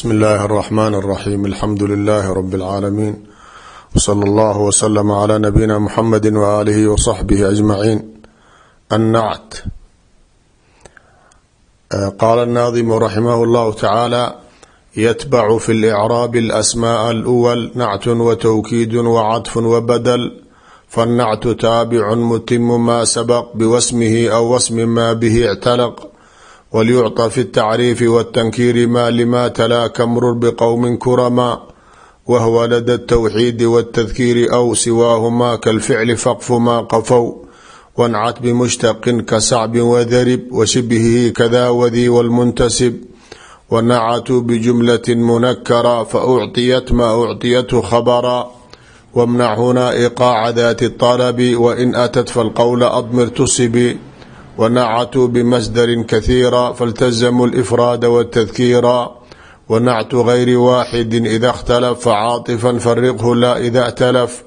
bsmi اllahi الرحmn الرaxيm alxamdu لlh rb العaalamiin wslى اllah wslm عlى nabiyina mxamedi walihi wصaxbih aجmaciin annact qaala الnaadimu raximah اllah tacaalى yatbacu fi اlإcrاab اlasmاء اlأwl nactu wtwkiid wcaطf wbadl faالnactu taabicu mutimu ma sabq bwasmihi aw wasmi ma bih اctalq wlyucطى fi الtacriifi wالtankiiri ma lima talaa kamrur bqowmi kurama wahwa lada الtwxiidi wالtadkiiri aw siwaahuma kalficli faqfu ma qafow wancat bimushtaqin kasacbi wadarib washibhihi kada wadii wاlmuntasib wanacatuu bijumlati munakara faucطiyat ma ucطiyathu khabra wamnac huna iqaaca dati الطalbi wain atat falqowla admir tusibi wnacatuu bmasdari kahiira faltazamuu lifraada wاtadkiira wanactu gayri waaxidi ida اkhtalaf facaaطifa fariqhu la ida اctalaf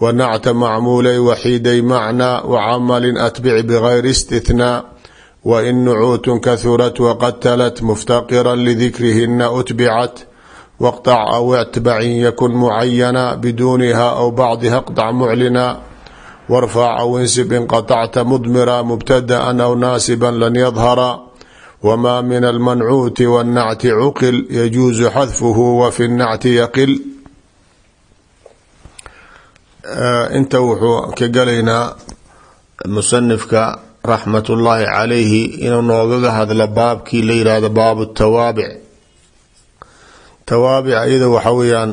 wanacta macmuulay waxiiday macnaa wacamalin atbic bgayri istithnaa wain nucuutun kahurat waqad talat muftaqira lidikrihina utbicat waqطc aw اctbacin yakun mucayana biduniha aw bacdiha qطc muclina wrfac aw insib inqaطacta mudmira mubtadaa aw naasiba lan yadhara wma min almancuuti wاnnacti cuqil yajuusu xadfuhu wa fi nacti yaqil inta wuxuu ka gelaynaa musanifka raxmat ullaahi calayhi inuu noogaga hadla baabkii la yihahdo baabu tawaabic tawaabic iyada waxa weeyaan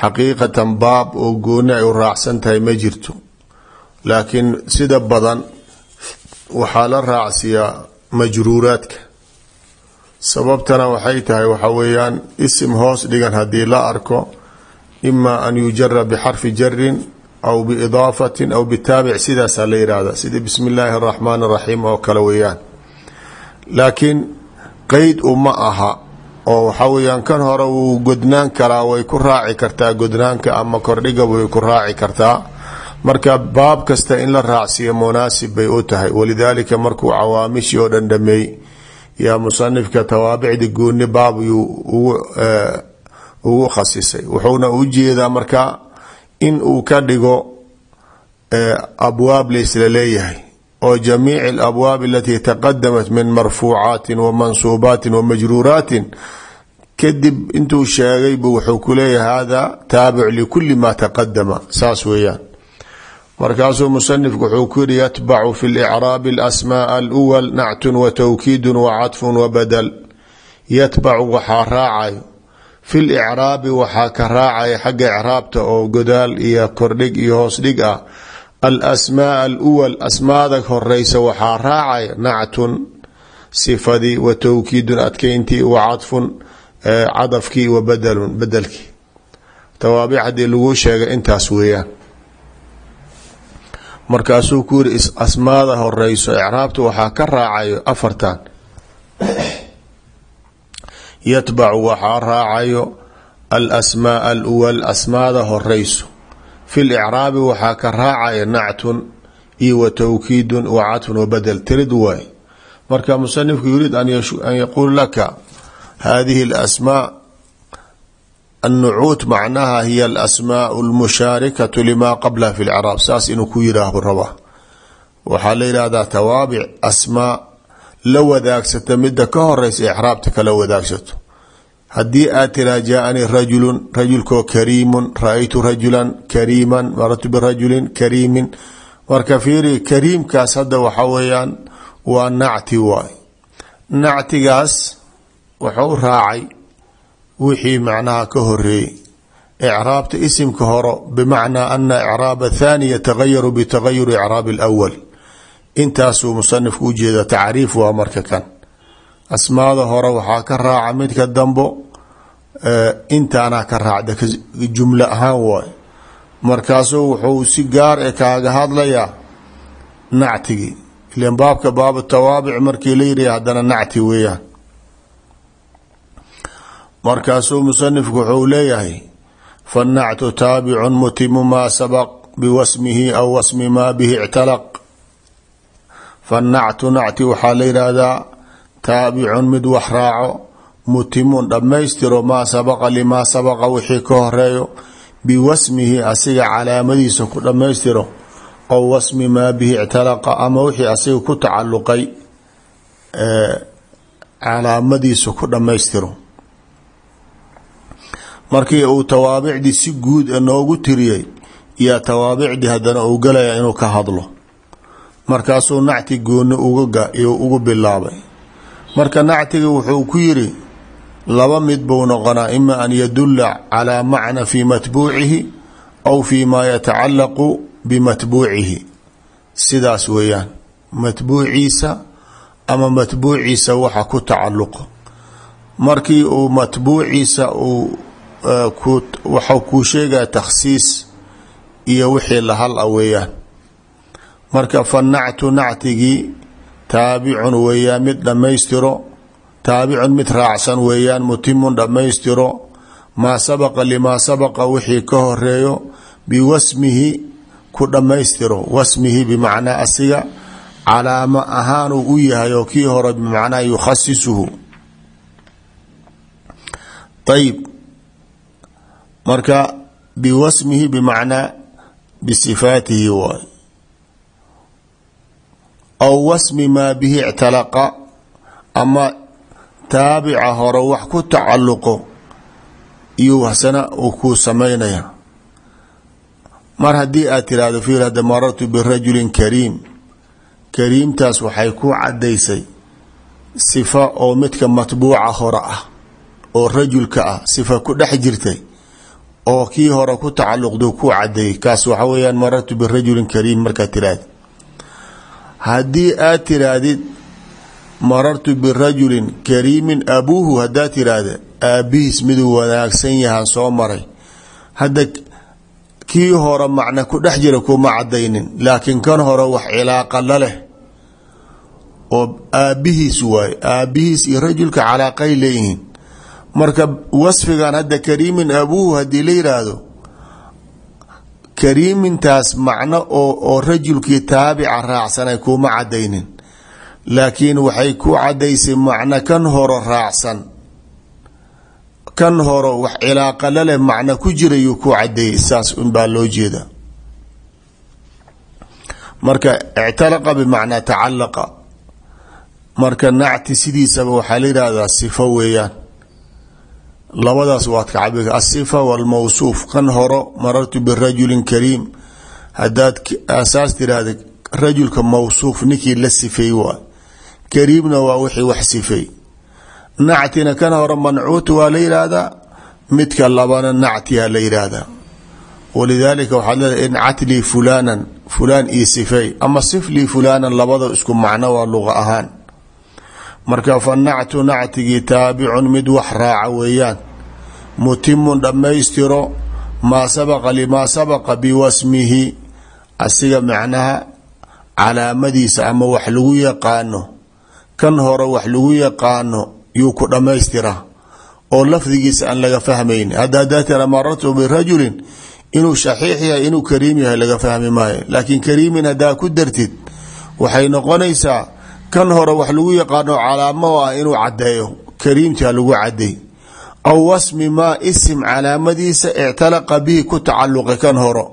xaqiiqatan baab oo gooni ay u raacsan tahay ma jirto laakiin sida badan waxaa la raacsiyaa majruuraadka. Sababtana waxay tahay waxa weeyaan isim hoos dhigan haddii la arko ima an yujara bixarfi jarin aw biidaafatin aw bitaabic sidaasaa la yihahda sida bismi illaahi araxmaan araxiim oo kale weeyaan. Laakiin qeyd uma aha oo waxa weeyaan kan hore wuu godnaan karaa way ku raaci kartaa godnaanka ama kordhigaba way ku raaci kartaa marka baab kasta in la raacsiyo munaasib bay u tahay. Walidaalika markuu cawaamishii oo dhan dhameey yaa musanifka gooni baab yuu ugu khasisay. Wuxuuna u jeedaa marka in uu ka dhigo abwaab laysla leeyahay oo jamiic alabwaab alatii taqadamat min marfuucaatin wa mansuubaatin wa majruuraatin kadib intuu sheegay buu wuxuu ku leeyahay hada taabic likuli ma taqadama saas weeyaan markaasuu musanifku wuxuu ku yihi yatbacu fi licraabi alasmaa alwal nactun wa tawkiidun wa cadfun wa badal. Yatbacu waxaa raacayo. Fi licraabi waxaa ka raacaya xagga icraabta oo godaal iyo kordhig iyo hoos dhig ah. Alasmaa alwal asmaada horeysa waxaa raacaya nactun sifadii wa tawkiidun adkeyntii markaasuu ku yiri asmaada horeyso. Icraabta waxaa ka raacayo afartan. Yatbacu waxaa raacayo alasmaa alwal asmaada horeyso. Fi licraabi waxaa ka raacaya nactun iyo wa tawkiidun wa cadfun wa badel tirid marka musanifku yuriid an yaquul laka hadihi alasmaa annucuut macnaha hiya alasmaau lmushaarikatu lima qablaha fi lcraab saas inuu ku yiraahbu rabaa waxaa la yihahdaa tawaabic asmaa la wadaagsata mida ka horeysa icraabta kala wadaagsato haddii aad tiraa jaaanii rajulun rajulkoo kariimun ra'aytu rajulan kariiman marartu birajulin kariimin marka fiiri kariimkaas hadda waxa weeyaan waa nacti wixii macnaha ka horeeyey icraabta isimka horo bimacnaa ana icraab athani yatagayaru bitagayuri icraab alawal intaasuu musanifku ujeeda tacriif waa marka kan. Asmaada hore waxaa ka raaca midka dambo intaana ka raacda jumlo ahaan waay markaasuu wuxuu si gaar e kaaga hadlayaa nactigii ilan baabka baab tawaabic markii la yidhi haddana nacti weeyaan markaasuu musanifku wuxuu leeyahay fannactu taabicun mutimu maa sabaq biwasmihi aw wasmi maa bihi ictalaq. Fannactu nacti waxaa la yidhaahdaa taabicun mid wax raaco mutimun dhammaystiro maa sabaqa limaa sabaqa wixii ka horeeyo biwasmihi asiga calaamadiisa ku dhammaystiro ow wasmi maa bihi ictalaqa ama wixii asiga ku tacaluqay calaamadiisa ku dhammaystiro markii uu tawaabicdii si guud noogu tiriyey yaa tawaabicdii haddana uu galaya inuu ka hadlo. Markaasuu nacti gooni ugu bilaabay. Marka nactiga wuxuu ku yiri laba mid buu noqonaa ima an yadulla calaa macna fii matbuucihi aw fii maa yatacalaqu bimatbuucihi. Sidaas weeyaan. Matbuuciisa ama matbuuciisa waxa ku tacaluqo markii uu matbuuciisa uu waxau kuu sheegaya takhsiis iyo wixii lahal a weeyaan. Marka fanactu nactigii taabicun weeyaan mid dhammaystiro taabicun mid raacsan weeyaan mutimun dhammaystiro maa sabaqa limaa sabaqa wixii ka horeeyo biwasmihi ku dhammaystiro. Wasmihi bimacnaa asiga calaamo ahaanuu u yahay oo kii hore bimacnaa yukhasisuhu. Ayib marka biwasmihi bimacnaa bisifaatihi waay. Aw wasmi maa bihi ictalaqa ama taabica hore wax ku tacaluqo iyo hasana uu kuu samaynaya. Mar haddii aad tiraahdo fiil hadda marartu birajulin kariim kariimtaas waxay ku cadaysay sifa oo midka matbuuca hore ah oo rajulka ah sifa ku dhex jirtay oo kii hore ku tacaluqdu ku cadeeyey kaas waxa weyaan marartu birajulin kariim markaad tiraahdi haddii aad tiraahdid marartu birajulin kariimin abuuhu haddaad tiraahda aabihiis miduu wanaagsan yahaan soo maray. Hadda kii hore macna ku dhex jira kuma cadaynin laakiin kan hore wax cilaaqa la leh oo aabihiis waaye aabihiis iyo rajulka calaaqay leeyihiin marka wasfigan hadda kariimin abuuhu haddii la yiraahdo kariimintaas macno oo rajulkii taabica raacsanay kuma cadaynin laakiin waxay ku cadaysay macno kan horo raacsan. Kan horo wax cilaaqa laleh macno ku jirayuu ku cadeeyey saas unbaa loo jeeda. Marka ictalaqa bimacnaa tacalaqa marka nacti sidiisaba waxaa la yihahdaa sifo weeyaan labadaas waad ka cabi asifa walmawsuuf kan horo marartu birajulin kariim. Hadaad asaas tiraahda rajulka mawsuuf ninkii la sifeey waa. Kariimna waa wixii wax sifeey nactina kan hore mancuut waa la yihahdaa midka labana nactiha la yihahdaa walidaalika waxaad leedahay incat lii fulaanan fulaan io sifeey ama sif fulaanan labada isku macno waa luqa ahaan. Marka fa nactigii taabicun mid wax raaca weeyaan mutimun dhammaystiro maa sabaqa limaa sabaqa biwasmihi asiga macnaha calaamadiisa ama wax lagu yaqaano kan hore wax lagu yaqaano yuu ku dhammaystiraa oo lafdigiisa aan laga fahmayn hadda hadaa tira birajulin inuu shaxiix yahay inuu kariim yahay laga fahmi maayo. Laakiin kariimin haddaa ku dartid waxay noqonaysaa kan hore wax lagu yaqaano calaamo ah inuu cadeeyo kariimta lagu cadeey aw wasmi maa isim calaamadiisa ictalaqa bihi ku tacaluqay kan horo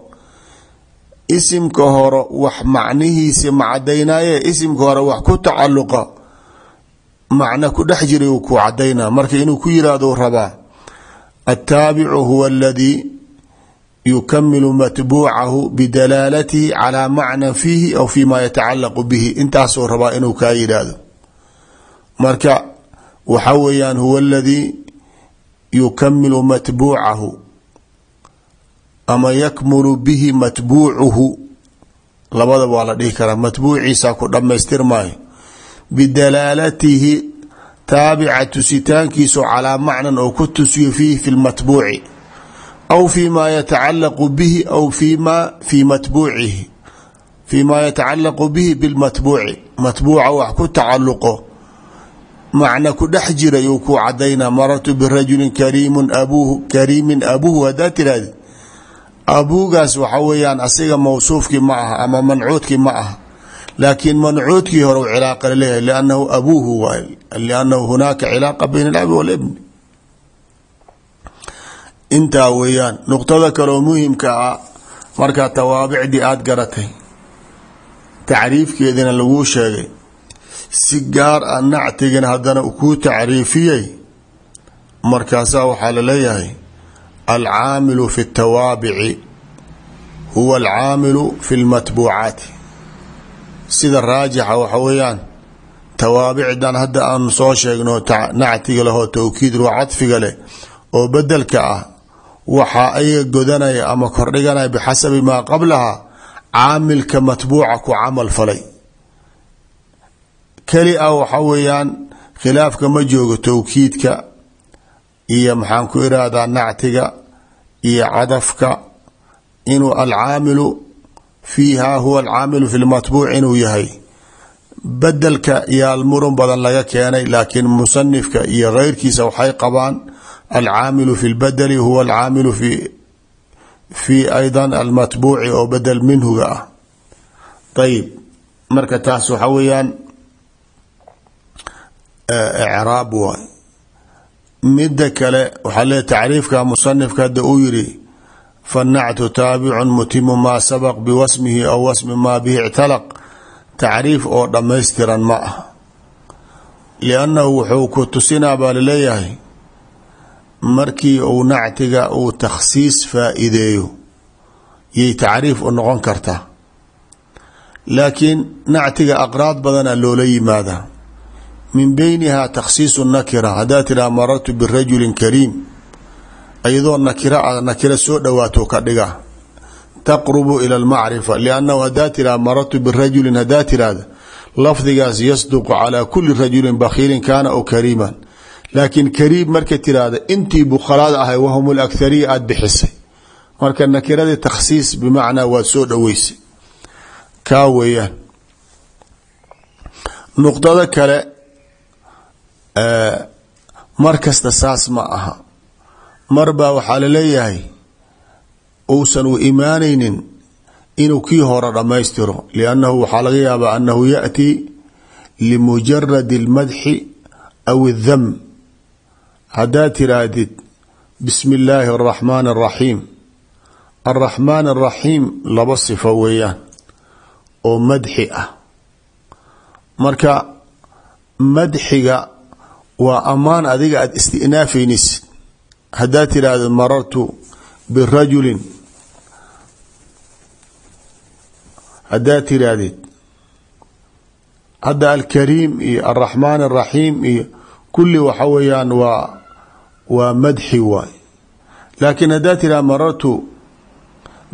isimka hore wax macnihiisi ma cadaynaaye isimka hore wax ku tacaluqa macna ku dhex jiray uu ku cadaynaa marka inuu ku yiraahdo rabaa ataabicu huwa aladii yukamilu matbuucahu bidalaalatihi calaa macnan fiihi aw fi ma yatacalaqu bihi. Intaasuu rabaa inuu yukamilu matbuucahu ama yakmulu bihi matbuucuhu labada waa la dhihi karaa matbuuciisa ku dhammaystirmaayo bidalaalatihi taabica tusitaankiisu calaa macnan oo ku tusiyo fiihi fi lmatbuuci aw fi ma yatacalaqu bihi aw fi ma fi matbuucihi fi ma yatacalaqu bihi bilmatbuuci matbuuca wax ku tacaluqo macna ku dhex jiray uu ku cadaynaa marartu birajulin kariimun abuuhu kariimin abuuhu haddaa tirahdi abuugaas waxa weeyaan asiga mawsuufkii ma aha ama mancuudkii ma aha. Laakiin mancuudkii hore cilaaqa la leeyahay liannahu abuuhu waay liannahu hunaaka cilaaqa bayna alabi walibni. Intaa weeyaan nuqtada kaleoo muhimka ah markaa tawaabicdii aada garatay. Tacriifkeedina laguu sheegay si gaar ah nactigana haddana kuu tacriifiyey markaasaa waxaa la leeyahay alcaamilu fi اtawaabici huwa alcaamilu fi lmatbuucaati sida raajixa waxa weeyaan tawaabicdan hadda aanu soo sheegno nactiga lehoo tawkiid ruo cadfiga leh oo bedelka ah waxaa ayaga godanaya ama kordhiganaya bixasabi maa qablaha caamilka matbuuca ku camal falay keli a waxa weeyaan khilaafka ma joogo tawkiidka iyo maxaan ku irahdaa nactiga iyo cadafka inuu alcaamilu fiiha huwa alcaamilu fi lmatbuuc inuu yahay. Bedelka yaal murun badan laga keenay laakiin musanifka iyo keyrkiisa waxay qabaan alcaamilu fi lbadeli huwa alcaamilu fi fi ayda almatbuuci oo bedel minhuga ah. Ayib marka taas waxa weeyaan icraab waay. Mida kale waxaa leey tacriifka musanifka hadda uu yiri fanactu taabicun mutimu maa sabaq biwasmihi aw wasmi maa bihi ictalaq. Tacriif oo dhammaystiran ma ah liannahu wuxuu ku tusinaa baa la leeyahay markii uu nactiga uu takhsiis faa-ideeyo yay tacriif u noqon kartaa. Laakiin nactiga aqraad badana loola yimaadaa min beynihaa takhsiisu nakira haddaad tidhaha marartu birajulin kariim iyadoo nakira a nakira soo dhowaato ka dhiga taqrubu ila almacrifa liannahu haddaad tidhaha marartu birajulin haddaad tidhaahda lafdigaas yasduqu calaa kuli rajulin bakhiilin kaana aw kariiman laakiin kariim marka tiraahda intii bukhalaad ahay wahum lakhariya aada bixisay. Marka nakiradii takhsiis bimacnaa waad soo kale mar kasta saas ma aha mar baa waxaa laleeyahay uusan u imaanaynin inuu kii hore dhammaystiro liannahu waxaa laga yaabaa annahu yaأti limujaradi اlmadxi aw اdam haddaad tiraahdid bismi illaahi araxmaan araxiim araxmaan araxiim laba sifo weeyaan oo madxi ah marka madxiga waa ammaan adiga aada istinaafeynaysid haddaad tiraahdo marartu birajulin. Haddaad tiraahdid hadda alkariim iyo araxmaan araxiim iyo kulli waxa weeyaan waa waa madxi waay. Laakiin haddaad tiraha marartu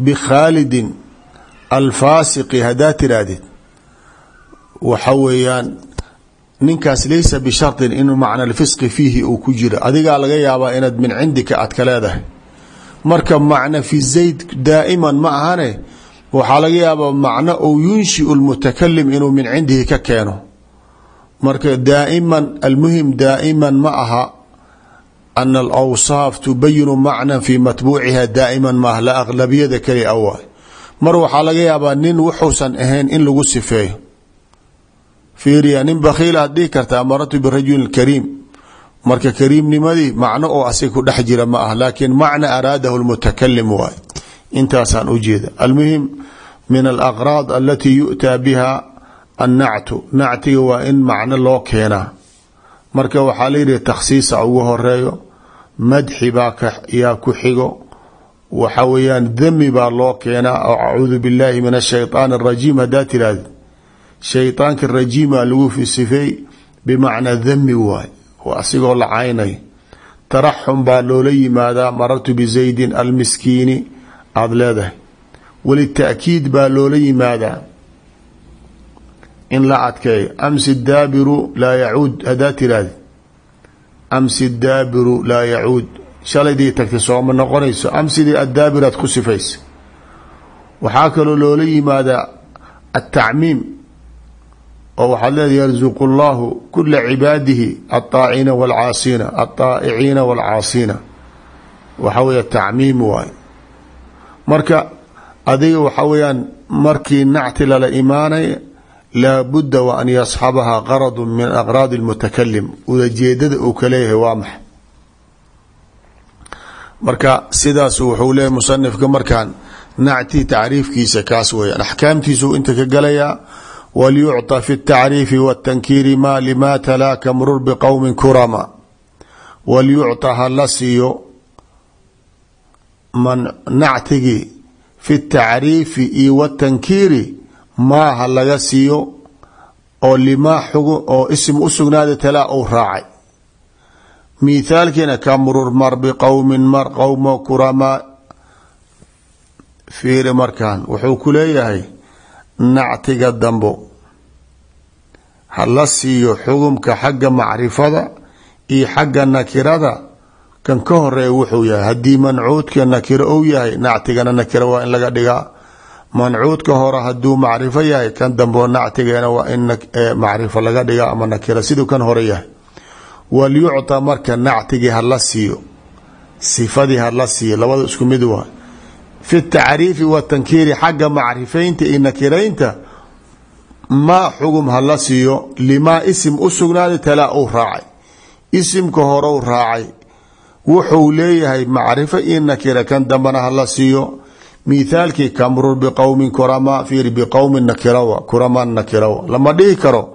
bikhaalidin alfaasiqi. Haddaad tiraahdid waxa weeyaan ninkaas laysa bisharطin inuu macna alfisqi fiihi uu ku jiro. Adigaa laga yaabaa inaad min cindika aad marka macna fi zayd daa'iman ma ahane waxaa laga yaabaa macno ou yunshiu lmutakalim inuu min cindihi ka keeno. Marka daa'iman almuhim daa'iman ma aha ana alawsaaf tubayinu macnan fii matbuuciha daa'iman maaha la aqlabiyada keli a waay mar waxaa laga yaabaa nin wuxuusan ahayn in lagu sifeeyo fiiriya nin bakhiila ad dhihi kartaa maratu birajulin kariim. Marka kariimnimadii macno oo asig ku dhex jira ma ah laakiin macna araadahu lmutakalim waay. Intaasaan u jeeda. Almuhim min alaqraad alatii yu'taa biha annactu. Nactiga waa in macno loo keenaa. Marka waxaa layidhi takhsiisa ugu horeeyo madxi baa yaa ku xigo. Waxa weeyaan dami baa loo keenaa. Oo acuudu billahi shayطaanka rajiima lagu sifeey bimacnaa dami waay. Oo asigoo la caynay. Taraxum baa loola yimaadaa marartu bizaydin almiskiini aada leedahay. Walita'kiid baa loola yimaadaa. In la adkeeyo. Amsi daabiru laa yacuud haddaa tiraahdi. Amsi daabiru laa yacuud. Shalaydii tagtay sooma noqonayso. Amsidii addaabiraad ku sifaysa waxaa kaloo loola yimaadaa altacmiim oo waxaad leedahy yarzuqu llahu kula cibaadihi aaaina wlcaasina alaaiciina waalcaasina waxa weya tacmiim waay marka adiga waxa weeyaan markii nacti lala imaanay laabudda wa an yasxabaha qaradu min aqraadi lmutakalim udajeedada uu ka leeyahay waa maxay? Marka sidaas wuxuu leeyahy musanifka markaan nacti tacriifkiisa kaas weeyaan. Axkaamtiisuu inta ka galayaa walyucطa fi اtacriifi wاtankiiri ma lima talaaka mrur bqowmi kurama walyucطa ha la siiyo man nactigii fi tacriifi iyo watankiiri maa ha laga siiyo oo limaa xugu oo isim u sugnaada talaa ou raacay mithaalkiina ka murur mar biqowmin mar qowmo kuramaa fiiri markaan wuxuu ku leeyahay nactiga dambo ha la siiyo xugumka xagga macrifada iyo xagga nakirada kan ka horreeya wuxuu yahay haddii mancuudka nakiro ou yahay nactigana nakiro waa in laga dhigaa. Mancuudka hore haduu macrifo yahay kan dambeo nactigeena waa in macrifo laga dhigaa ama nakiro siduu kan hore yahay. Walyucطa marka nactigii hala siiyo sifadii hala siiyo labada isku mid waa. Fi tacriifi watankiiri xagga macrifaynta iyo nakiraynta maa xugum hala siiyo limaa isim u sugnaaday talaa uu raacay. Isimka horeu raacay wuxuu leeyahay macrifo iyo nakira kan dambana hala siiyo. Mithaalkii kamrur biqowmin kurama fiiri biqowmin nakirawa kurama nakirawa. Lama dhihi karo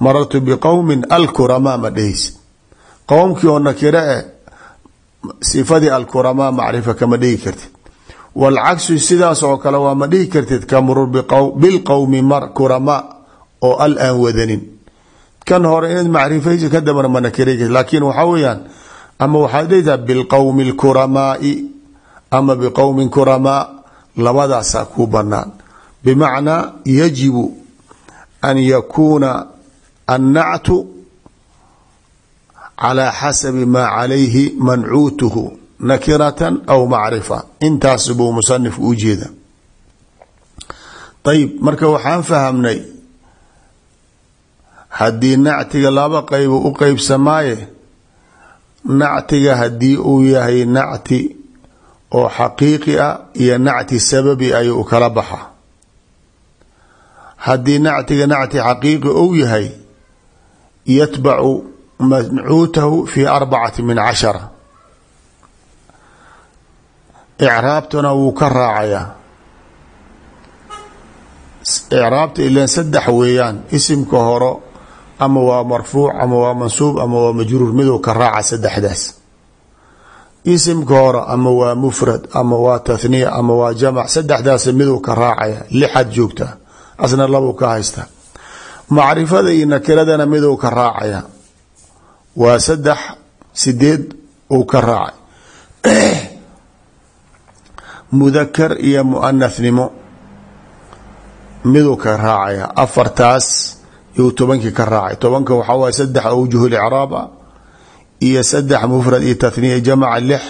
marartu biqowmin alkurama ma dhihis qowmkii oo nakiro eh sifadii alkurama macrifa kama dhihi kartid. Walcagsu sidaas oo kale waa ma dhihi kartid kurama oo al aan wadanin. Kan hore inaad macrifaysa ka dambana ma nakira laakiin waxaa weyaan ama waxaad dhehtaa bilqowmi lkuramaai ama biqowmin kuramaa labadaasaa ku banaan yajibu an yakuuna annactu calaa xasabi maa calayhi mancuutuhu nakiratan aw macrifa. Intaas buu musanifku u jeeda ayib marka waxaan fahamnay haddii nactiga laba qaybo u qeybsamaaye nactiga haddii uu yahay nacti oo xaqiiqi ah iyo nacti sababi ayuu kala baxa. Haddii nactiga nacti xaqiiqi ou yahay yatbacu mancuutahu fi arbacati min cashara. Icraabtana wuu ka raacayaa. Icraabta ilan saddex weeyaan isimka horo ama waa marfuuc ama waa mansuub ama waa majruur miduu ka raaca saddexdaas. Isimka hore ama waa mufrad ama waa tathniya ama waa jamac saddexdaas miduu ka raacaya lixad joogta asna labuu ka haysta. Macrifada iyo nakiradana miduu ka raacaya waa saddex sideed uu ka raacay. Mudakar iyo muanathnimo miduu ka raacaya afartaas yuu tobankii ka raacay. Tobanka waxaa waay saddex awjuh licraab ah iyo saddex mufrad iyo tathniya jamaca lix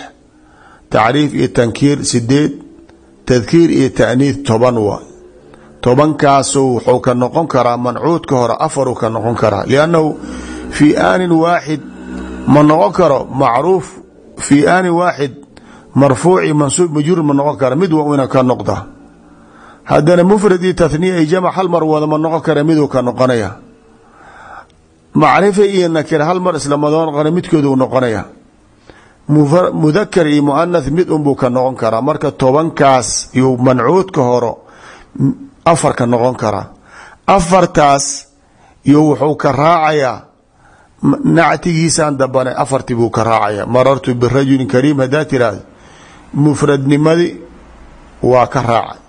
tacriif iyo tankiir sideed tadkiir iyo taaniid toban waa tobankaasu wuxuu ka noqon karaa mancuudka hore afaruu ka noqon karaa. Liannahu fii aanin waaxid ma noqon karo macruuf fii aanin waaxid marfuuci mansuub majruur ma noqon kara. Mid waa ina ka noqda haddana mufrad iyo tathniya iyo jamac hal mar wada ma noqon kara miduu ka noqonaya. Macrifa iyo nakir hal mar islama noqona midkoodu noqonaya. Mudakar iyo muanath mid unbuu ka noqon karaa. Marka tobankaas iyuu mancuudka horo afar ka noqon karaa. Afartaas iyo wuxuu ka raacayaa nactigiisaan dambana afartii buu ka raacaya. Marartu birajulin kariim haddaa tiraahdo mufradnimadii waa ka raacay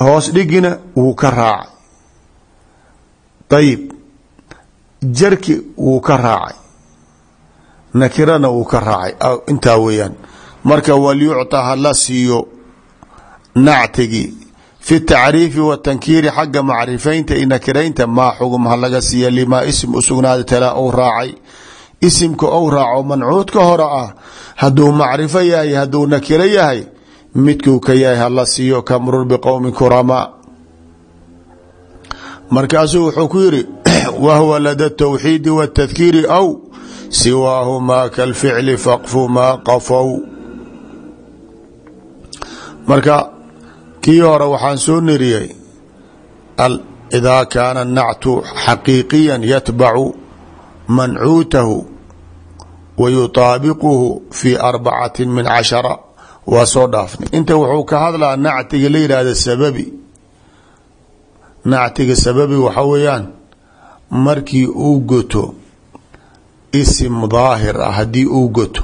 hoos dhigina wuu ka raacay. Ayib jarki wuu ka raacay. Nakirana wuu ka raacay. Intaa weeyaan. Marka walyucطa hala siiyo nactigi fi tacriifi watankiiri xagga macrifaynta iyo nakiraynta maa xugum ha laga siiya limaa isim u sugnaada talaa ou raacay. Isimka ou raaco mancuudka hore ah hadduu macrifo yahay hadduu nakiro yahay midkuu ka yahay hala siiyo kamrur biqowmi kuramaa markaasuu wuxuu ku yidhi wahwa lada tawxiidi wاtadkiiri aw siwaahumaa kalficli faqfu maa qafow. Marka kii hore waxaan soo niriyey idaa kaana nactu xaqiiqiya yatbacu mancuutahu wa yutaabiquhu fi arbacati min cashara waa soo dhaafnay. Inta wuxuu ka hadlaa nactiga la yidhaahda sababi. Nactiga sababi waxa weeyaan markii uu goto isim daahir ah haddii uu goto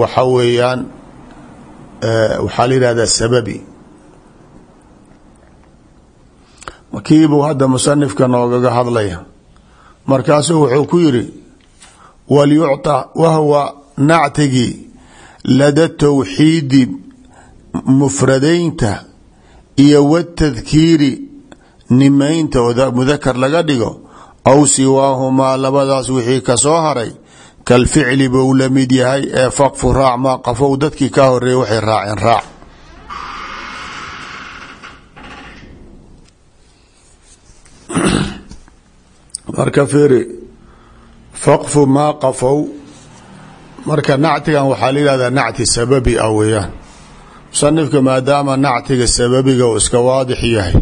waxa weeyaan waxaa la yidhahdaa sababi. Kiibuu hadda musanifka noogaga hadlaya. Markaasuu wuxuu ku yiri walyucطa wahwa nactigii lada towxiidi mufradaynta iyo watadkiiri nimaynta oo mudakar laga dhigo aw siwaahumaa labadaas wixii ka soo haray kalficli buu la mid yahay ee faqfu raac maa qafow dadkii ka horeeyay waxay raaceen raac. Marka fiiri faqfu maa qafow marka nactigan waxaa la yihahdaa nacti sababi ah weeyaan. Musanifka maadaama nactiga sababiga uu iska waadix yahay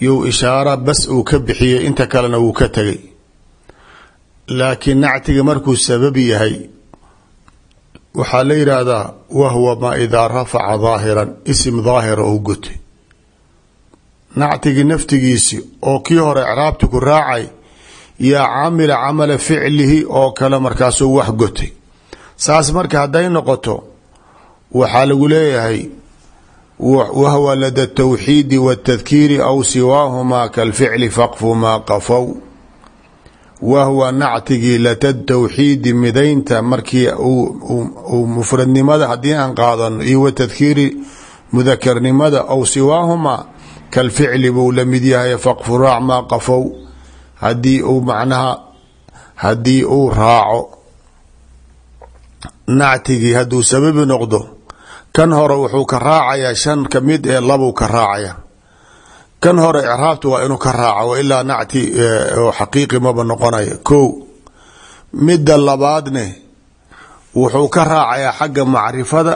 you ishaara bas uu ka bixiyey inta kalena wuu ka tegay laakiin nactiga markuu sababi yahay waxaa la yidhaahdaa wahwa ma idaa rafaca daahiran isim daahira ou gotay nactigii naftigiisi oo kii hore icraabti ku raacay yaa camila camala ficlihi oo kale markaasuu wax gotay saas marka hadday noqoto waxaa lagu leeyahay wahwa lada tawxiidi wاtadkiiri aw siwaahumaa kalficli faqfu maa qafow wahwa nactigii lada tawxiidi midaynta markii uu mufradnimada haddii aan qaadano iyo watadkiiri mudakarnimada aw siwaahumaa kalficli buu la mid yahay faqfu raac maa qafow haddii uu macnaha haddii uu raaco nactigii hadduu sababi noqdo kan hore wuxuu ka raacayaa shan ka mid ee labuu ka raacaya. Kan hore icraabta waa inuu ka raaco ilaa nacti oo xaqiiqi maba noqonaya ko midda labaadne wuxuu ka raacayaa xagga macrifada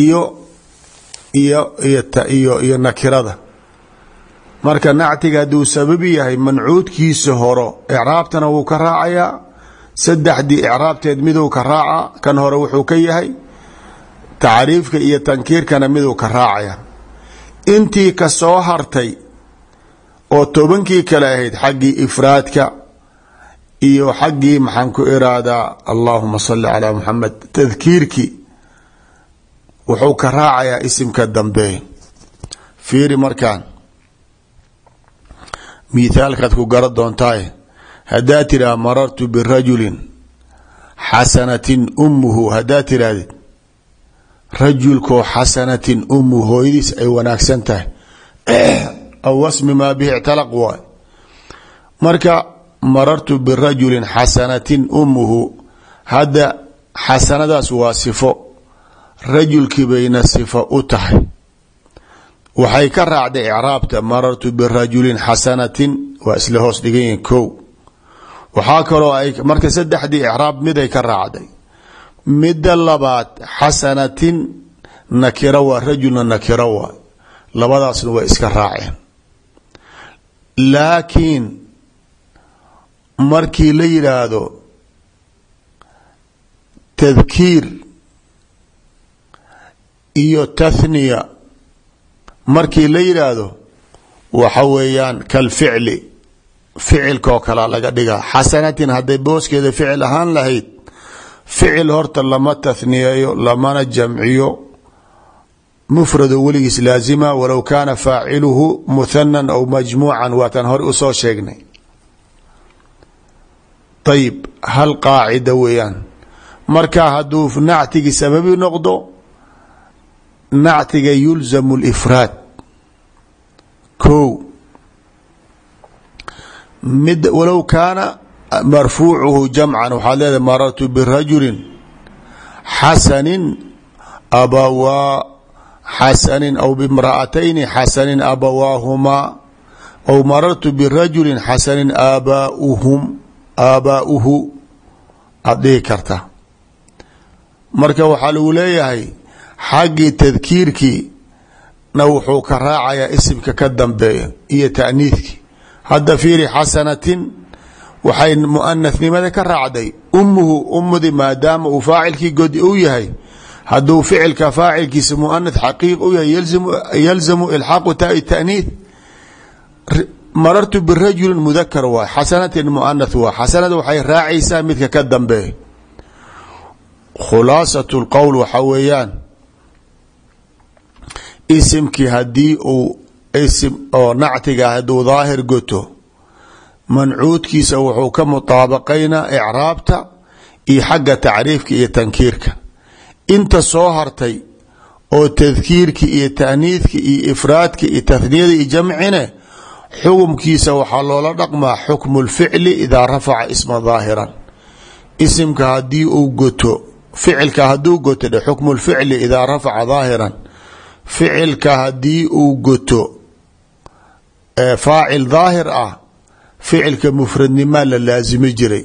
iyo iyo iyo iyo nakirada. Marka nactiga hadduu sababi yahay mancuudkiisa horo icraabtana wuu ka raacayaa saddexdii icraabteed miduu ka raaca kan hore wuxuu ka yahay tacriifka iyo tankiirkana miduu ka raacaya. Intii ka soo hartay oo tobankii kale ahayd xaggii ifraadka iyo xaggii maxaan ku iraadaa allahuma salli calaa muxamed tadkiirkii wuxuu ka raacayaa isimka dambe. Fiiri markaan mithaalkaad ku gara doontaay haddaad tidhaha marartu birajulin xasanatin ummuhu. Haddaad tidhaahdid rajulkoo xasanatin ummu hooyadiis ay wanaagsan tahay. Aw wasmi maa bihi ictalaq waay. Marka marartu birajulin xasanatin ummuhu. Hadda xasanadaas waa sifo. Rajulkii bayna sifo u tahay. Waxay ka raacday icraabta marartu birajulin xasanatin. Waa isla hoos dhigan yihiin waxaa kaloo ay marka saddexdii icraab miday ka raacday. Midda labaad xasanatin nakira waa rajulna nakira waa. Labadaasna way iska raaceen. Laakiin markii la yidhaahdo tadkiir iyo tathniya markii la yidhaahdo waxa weeyaan kalficli ficilkaoo kalea laga dhigaa. Xasanatin hadday booskeeda ficil ahaan lahayd ficil horta lama tahniyeeyo lamana jamciyo. Mufrado weligiis laazima walow kaana faaciluhu muthanan aw majmuucan waataan hore u soo sheegnay. Ayib hal qaacida weeyaan. Marka hadduu nactigi sababi noqdo nactiga yulzamu lifraad ko mid walow kaana marfuucuhu jamcan waxaad leedahay marartu birajulin xasanin abawaa xasanin aw bimra'atayni xasanin abawaahumaa aw marartu birajulin xasanin aabaauhum aabaauhu aada dhihi karta. Marka waxaa lagu leeyahay xaggii tadkiirkii na wuxuu ka raacayaa isimka ka dambeeya iyo taaniidki hadda fiiri xasanatin waxay muanathnimada ka raacday. Umuhu umudi maadaama uu faacilkii godi u yahay hadduu ficilka faacilkiisa muanath xaqiiq u yahay yalzamu ilxaaqu taai taaniid marartu birajulin mudakar waay xasanatin muanath waa. Xasanada waxay raacaysaa midka ka dambeeya khulaasat lqowl waxa weeyaan isimkii haddii uu oo nactiga hadduu daahir goto mancuudkiisa wuxuu ka mutaabaqaynaa icraabta iyo xagga tacriifka iyo tankiirka. Inta soo hartay oo tadkiirka iyo taaniidka iyo ifraadka iyo tahniyada iyo jamcine xukumkiisa waxaa loola dhaqmaa xukmu lficli idaa rafaca isma daahiran. Isimka haddii uu goto ficilka haduu goto xukmu lficli idaa rafaca daahiran. Ficilka haddii uu goto faacil daahir ah ficilka mufradnimaa la laasimi jiray.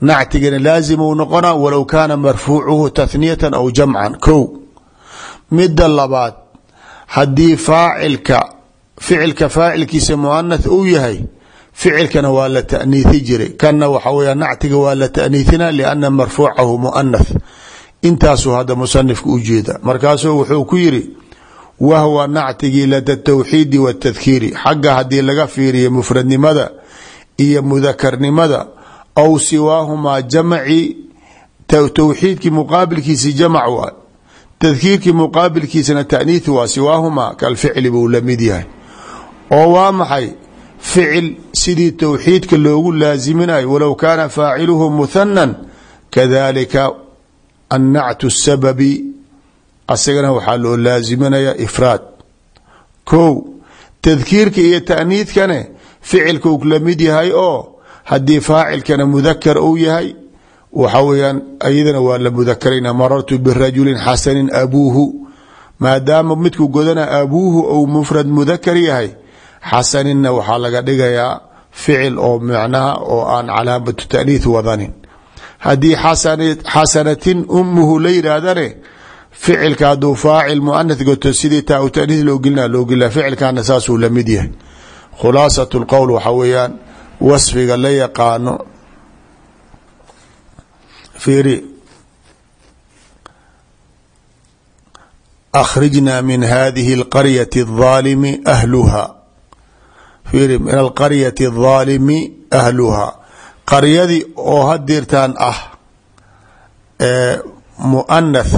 Nactigana laazim uu noqona walow kaana marfuucuhu tathniyatan aw jamcan ko midda labaad haddii faacilka ficilka faacilkiisa muanath uu yahay ficilkana waa la taaniihi jiray. Kanna waxa weya nactiga waa la taaniihina liana marfuucahu muanath intaasuu hadda musanifka wahwa nactigii lada tawxiidi watadkiiri xagga haddii laga fiiriyo mufradnimada iyo mudakarnimada aw siwaahumaa jamci towxiidkii muqaabilkiisi jamc waa tadkiirkii muqaabilkiisana taaniih waa siwaahumaa kalficli buu la mid yahay oo waa maxay ficil sidii towxiidka loogu laasiminayo walow kaana faaciluhu muhanan kadalika annactu sababi asagana waxaa loo laasiminaya ifraad. Ko tadkiirka iyo taaniidkane ficilka uu la mid yahay oo haddii faacilkana mudakar uu yahay waxa weyaan iyadana waa la mudakarayna marartu birajulin xasanin abuuhu maadaama midku godana abuuhu ou mufrad mudakar yahay xasaninna waxaa laga dhigayaa ficil oo macnaha oo aan calaamatu taaniih wadanin. Haddii xasanatin umuhu la yidhaahdane ficilka hadduu faacil muanath goto sidii taa taaniih loo gelina loo gelina ficilkana saasuu lamid yahay khulaasat lqowl waxa weeyaan wasfiga la yaqaano fiiri akhrijna min hadihi اlqaryati الظaalimi ahluha fiiri min alqaryati الظaalimi ahluha qaryadii oo hadirtaan ah muanath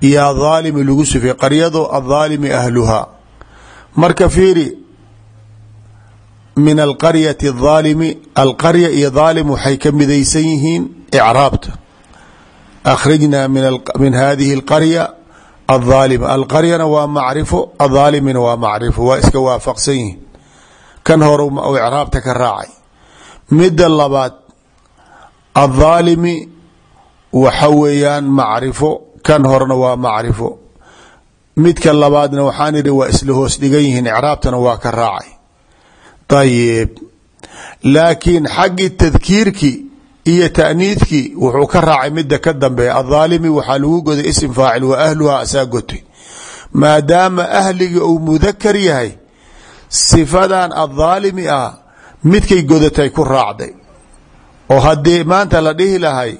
iyo aaalimi lagu sifay qaryado aaalimi ahluhaa marka fiiri min alqaryati aalimi alqarya iyo aalim waxay ka midaysan yihiin icraabta. Akrijnaa min hadihi alqarya aaalima alqaryana waa macrifo aaalimina waa macrifo waa iska waafaqsan yihiin. Kan hore icraabta ka raacay. Midda labaad aaalimi waxa weeyaan macrifo kan horena waa macrifo. Midka labaadna waxaan idhi waa isla hoos dhigan yihiin icraabtana waa ka raacay. Ayib laakiin xaggii tadkiirkii iyo taaniidkii wuxuu ka raacay midda ka dambeeya. Adhaalimi waxaa lagu goday isim faacil wa ahluha asaa gotay maadaama ahliga uu mudakar yahay sifadan adhaalimi ah midkay godatay ku raacday. Oo haddii maanta la dhihi lahay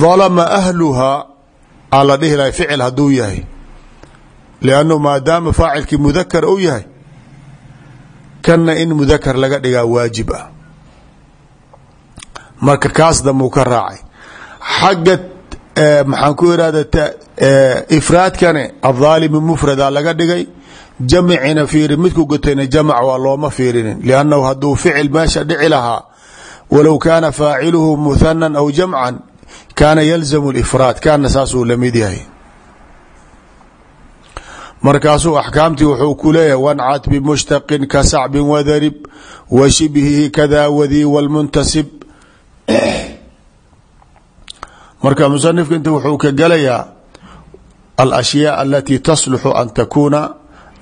dalama ahluhaa a la dhihi lahay ficil hadduu yahay. liannu maadaama faacilkii mudakar u yahay. Kanna in mudakar laga dhigaa waajib ah. Marka kaas dambuu ka raacay. Xagga maxaan ku irahda ifraadkane adhaalimi mufrada laga dhigay. Jamcina fiiri midku gotayna jamc waa looma fiirinin. liannahu hadduu ficil meesha dhici lahaa walow kaana faaciluhu muhanan aw jamcan kaana yalzamu lifraad kaana saasuu la mid yahay markaasuu axkaamtii wuxuu ku leeyahay wancad bimushtaqin ka sacbin wadarib wa shibhihi kada wadii wlmuntasib marka musanifka inta wuxuu ka gelayaa alashyaa alati tasluxu an takuuna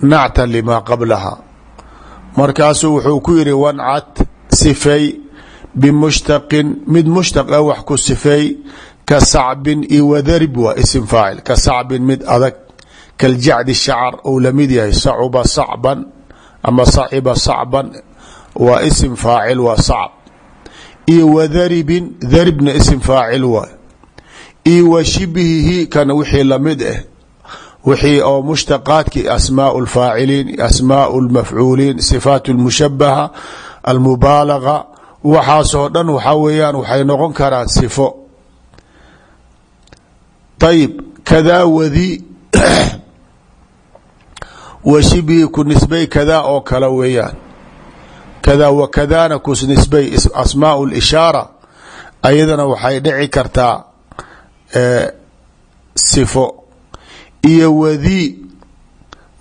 nactan lima qablaha markaasuu wuxuu ku yihi wancad sifeey bimushtaqin mid mushtaq a wax ku sifeey ka sacbin iyo wadarib waa isim faacil ka sacbin mid adag kaljacdi shacar uu la mid yahay sacuba sacban ama saciba sacban waa isim faacil waa sacb iyo wa daribin daribna isim faacil waay iyo wa shibhihi kana wixii la mid ah wixii oo mushtaqaadki asmaau lfaaciliin asmaau lmafcuuliin sifaat lmushabaha almubaalaga waxaasoo dhan waxaa weeyaan waxay noqon karaan sifo. Ayib kadaa wadi wa shibhi ku nisbay kadaa oo kale weeyaan. Kadaa wa kadaana ku nisbay asmaau ayadana waxay dhici kartaa sifo. Iyo wadii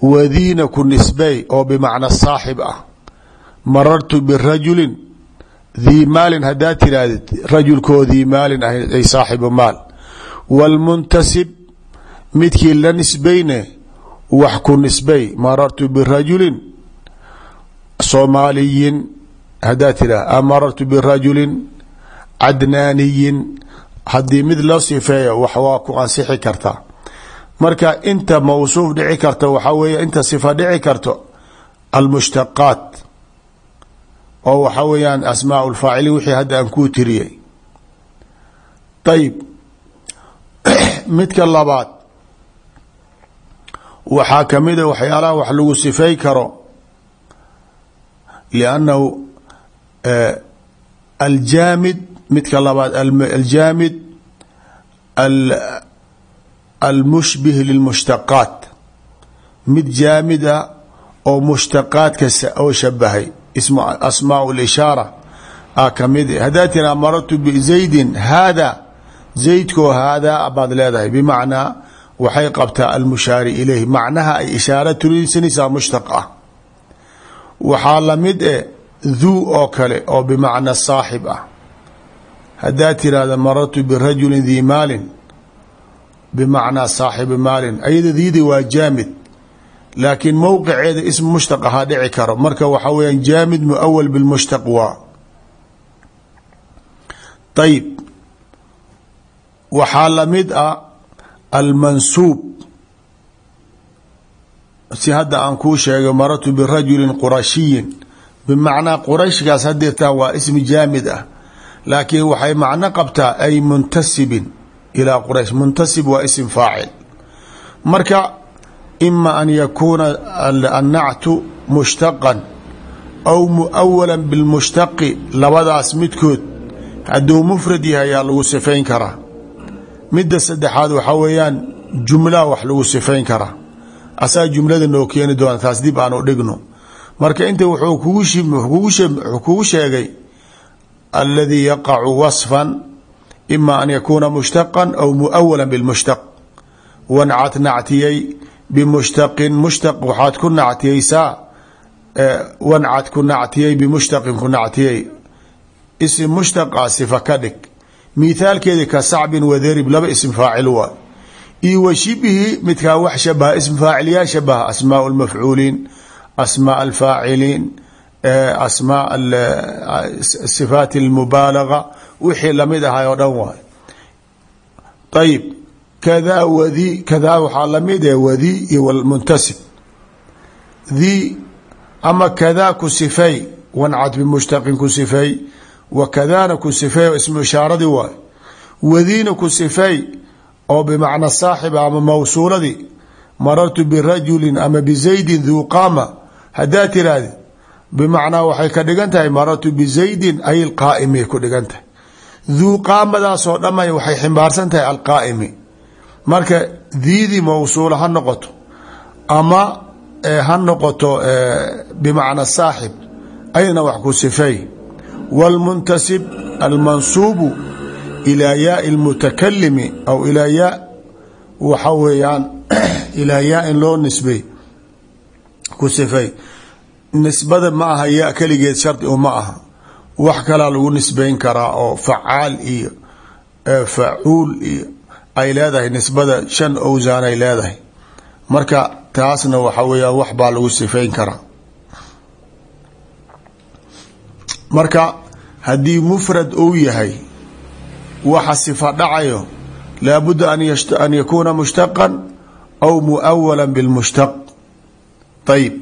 wadiina ku nisbay oo bimacna saaxib ah. Marartu birajulin dii maalin haddaad tirahdid rajulkoo dii maalin ah ay saaxibu maal. Wاlmuntasib midkii la nisbayne wax ku nisbay. Marartu birajulin soomaaliyin haddaad tiraha marartu birajulin cadnaaniyin. Haddii mid loo sifeeyo wax waa ku ansixi kartaa marka inta mawsuuf dhici karta waxaa weeye inta sifa dhici karto almushtaqaat oo waxaa weeyaan asmaa lfaaciliin wixii hadda aan kuu tiriyey. Ayib midka labaad. Waxaa kamida waxyaalaha wax lagu sifay karo. Liannahu aljaamid midka labaad aljaamid almushbih lilmushtaqaat. Mid jaamid ah oo mushtaqaadka oo shabahay asmaa lishaara a ka mid haddaa tiraa marartu bizaydin haada zaydkoo haadaa baad leedahay. Bimacnaa waxay qabtaa almushaari ilayh macnaha ay ishaara turinsanaysaa mushtaq ah. Waxaa la mid e dhuu oo kale oo bimacna saaxib ah. Haddaad tirahda marartu birajulin dii maalin bimacnaa saaxibi waa jaamid laakiin mowqiceeda ism mushtaq ahaa dhici karo. Marka waxaa weyaan jaamid muawal bilmushtaq waa ayib waxaa la mid ah almansuub. Si hadda aan kuu sheegay marartu birajulin qurashiyin. Bimacnaa qurayshkaas hadeertaan waa ismi jaamid ah. Laakiin waxay macno qabtaa ay muntasibin ilaa quraysh. Muntasib waa isim faacil. Marka ima an yakuuna annactu mushtaqan aw muawala bilmushtaqi labadaas midkood hadduu mufrad yahay ayaa lagu sifayn karaa midda saddexaad waxaa weeyaan jumlaa wax lagu sifayn karaa asaa jumlada noo keeni doona taas dib aan u dhigno marka inta wuxuu kugu sheegay aladii yaqacu wasfan ima an yakuuna mushtaqan aw muawala bilmushtaq wancad nactiyey bimushtaqin mushtaq waxaad ku nactiyeysaa wancad ku nactiyey bimushtaqin ku nactiyey isim mushtaqa sifa ka dhig mithaalkeedi ka sacbin wadarib laba ism faacil waa iyo wa shibihi midkaa wax shabaha ism faacilyaa shabaha asmaa lmafcuuliin asmaa alfaaciliin asmaa sifaat almubaalaga wixii la mid ahay oo dhan waay ayib kadaa wadi kadaa waxaa la mid eh wadi iyo wlmuntasib dii ama kadaa ku sifay wancad bimushtaqin ku sifay wa kadaana ku sifay ismu ishaaradii waay. Wadiina ku sifay oo bimacna saaxiba ama mawsuuladii marartu birajulin ama bizaydin duu qaama haddaa tiraahdi bimacnaa waxay ka dhigan tahay marartu bizaydin ay alqaa'imay ku dhigan tahay. Duu qaamadaasoo dhamay waxay ximbaarsan tahay alqaa'imi marka diidii mawsuula ha noqoto ama ha noqoto bimacna saaxib ayna wax ku sifay. Wاlmuntasib almansuubu ilaa yaai اlmutakalimi aw ilaa yaa waxa weeyaan ilaa yaa in loo nisbay ku sifay. Nisbada ma aha yaa keligeed shardi u ma aha. Wax kalaa lagu nisbayn karaa oo facaal iyo facuul iyo ay leedahay nisbada shan owsaan ay leedahay. Marka taasna waxa weeyaan wax baa lagu sifayn karaa. Marka haddii mufrad uu yahay waxa sifa dhacayo laabudda an yakuuna mushtaqan aw muawala bilmushtaq ayib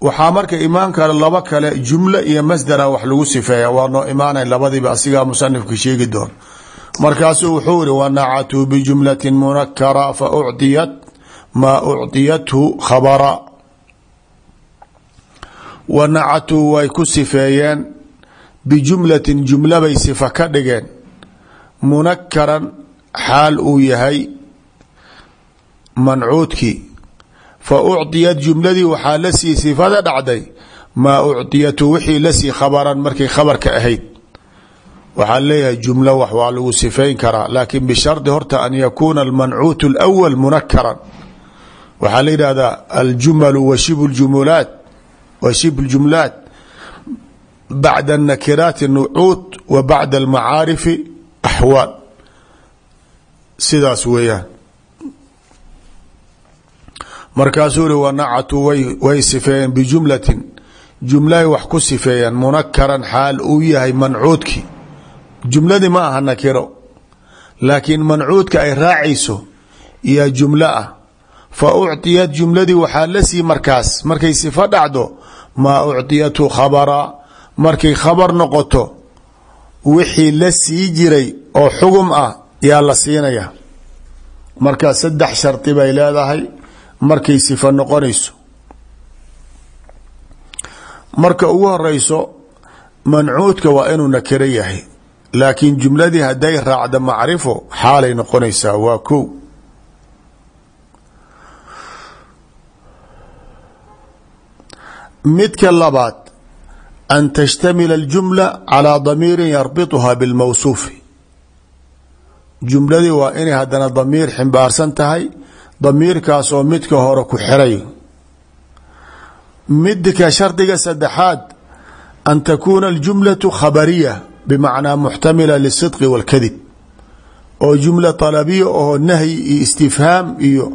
waxaa marka imaan kara laba kale jumla iyo masdara wax lagu sifeeya. Waa noo imaanay labadiiba asigaa musanifka sheegi doon markaasuu wuxuu iri wanacatuu bijumlati munakara fa ucdiyat maa ucdiyathu khabara. Wanacatuu way ku sifeeyeen bijumlatin jumla bay sifa ka dhigeen. Munakaran xaal uu yahay mancuudkii fa ucdiyat jumladii waxaa la sii sifada dhacday maa ucdiyatu wixii la sii khabaran markay khabarka ahayd waxaa leeyahay jumlo wax waa lagu sifayn karaa laakin bishardi horta an yakuuna almancuut اlأwal munakaran waxaa la yidhahdaa aljumalu wa shib jumulaat wa shib jumlaat bacda الnakiraati nucuud wa bacda almacaarifi axwaal sidaas weeyaan markaasuu ri wanacatu way sifeeyeen bijumlatin jumlahay wax ku sifeeyeen munakaran xaal uu yahay mancuudki jumladii ma aha nakiro laakiin mancuudka ay raacayso yaa jumlo ah. Fa ucdiyat jumladii waxaa la sii markay sifo dhacdo maa ucdiyatu khabara markay khabar noqoto wixii la sii jiray oo xugum ah yaa la siinaya. Markaa saddex shardi bay leedahay markay sifo noqonayso. Marka ugu horeyso mancuudka waa inuu nakiro yahay laakiin jumladii hadday raacda macrifo xaalay noqonaysaa waa ko midka labaad an tashtamila اljumla calىa damiirin yarbituha bilmawsuufi. Jumladii waa inay haddana damiir ximbaarsan tahay damiirkaas oo midka hore ku xiray. Midka shardiga saddexaad an takuuna aljumlatu khabariya bimacnaa muxtamila lisidqi walkadib oo jumla talabiya oo nahyi iyo istifhaam iyo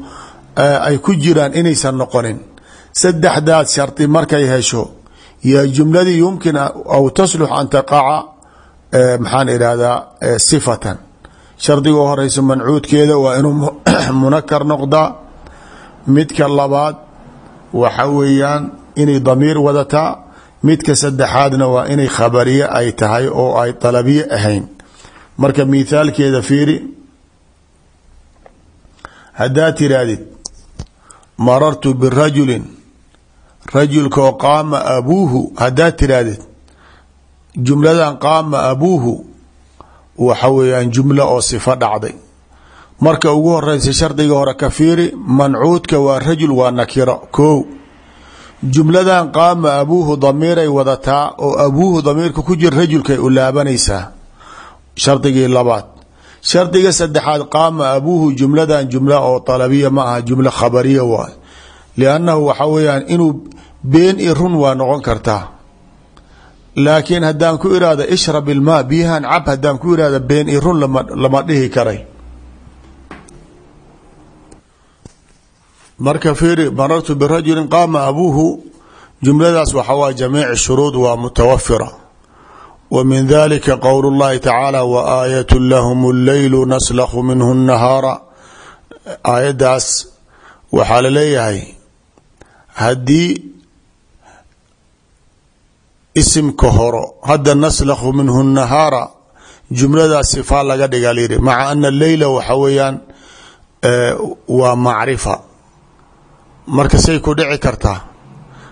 ay ku jiraan inaysan noqonin. Saddexdaas shardi markay hesho yo jumladii yumkin aw taslux an taqaca maxaan idhahdaa sifatan. Shardiga horeysa mancuudkeeda waa inuu munakar noqdaa midka labaad waxa weeyaan inay damiir wadataa midka saddexaadna waa inay khabariye ay tahay oo ay dalabiye ahayn. Marka mithaalkeeda fiiri haddaad tirahdid marartu birajulin rajulkaoo qaama abuuhu haddaad tirahdid jumladan qaama abuuhu waxa weeyaan jumlo oo sifo dhacday. Marka ugu horeysa shardiga hore ka fiiri mancuudka waa rajul waa nakiro ko jumladan qaama abuuhu damiiray wadataa oo abuuhu damiirka ku jira rajulkay u laabanaysaa shardigii labaad. Shardiga saddexaad qaama abuuhu jumladan jumla oo talabiya ma aha jumlo khabariya waay liannahu waxa weeyaan inuu been i run waa noqon kartaa laakiin haddaan ku irahda ishrab ilmaa biyahan cab haddaan ku irahda been i run lama dhihi karay marka fiiri marartu birajulin qaama abuuhu jumladaas waxa waay jamiic shuruud waa mutawafira wa min dalika qowl اllahi tacaala wa aayat lahum اleylu naslakhu minhu nahaara aayaddaas waxaa la leeyahay haddii isimka horo hadda naslakhu minhu nahaara jumladaas sifaa laga dhiga lyidhi maca ana leyla waxa weeyaan marka say ku dhici kartaa.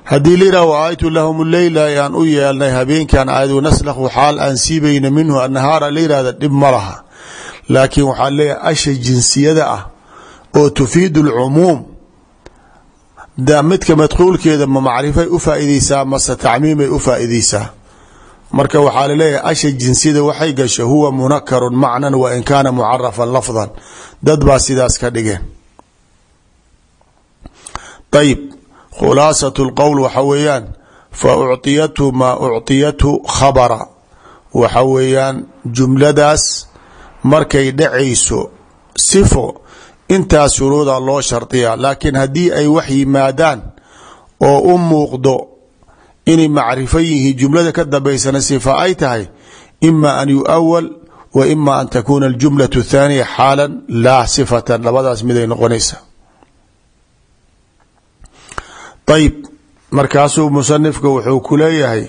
Haddii layidhah wa aaytu lahum leyla aan u yeelnay habeenkan aayadu naslakhu xaal aan siibayna minhu nahaara la yihahda dhib ma laakiin waxaa leeyahay asha jinsiyada ah oo tufiidu lcumuum midka madkuulkeeda ma macrifay u faaideysaa mase tacmiimay u faaideysaa marka waxaa la leeyahay asha jinsiyada waxay gasha huwa munakarun macnan wa in kaana mucarafan lafdan. Dad sidaas ka dhigeen ayb khulaasat lqowl waxa weeyaan fa ucطiyatu maa ucطiyatu khabara. Waxa weeyaan jumladaas markay dhacayso sifo intaas shuruuda loo shardiyaa laakiin haddii ay wax yimaadaan oo u muuqdo inay macrifo yihiin jumlada ka dambaysana sifa ay tahay ima an yuawal wa ima an takuuna aljumlatu thaaniya xaalan laa sifatan. Labadaas miday noqonaysa ayb markaasuu musanifka wuxuu ku leeyahay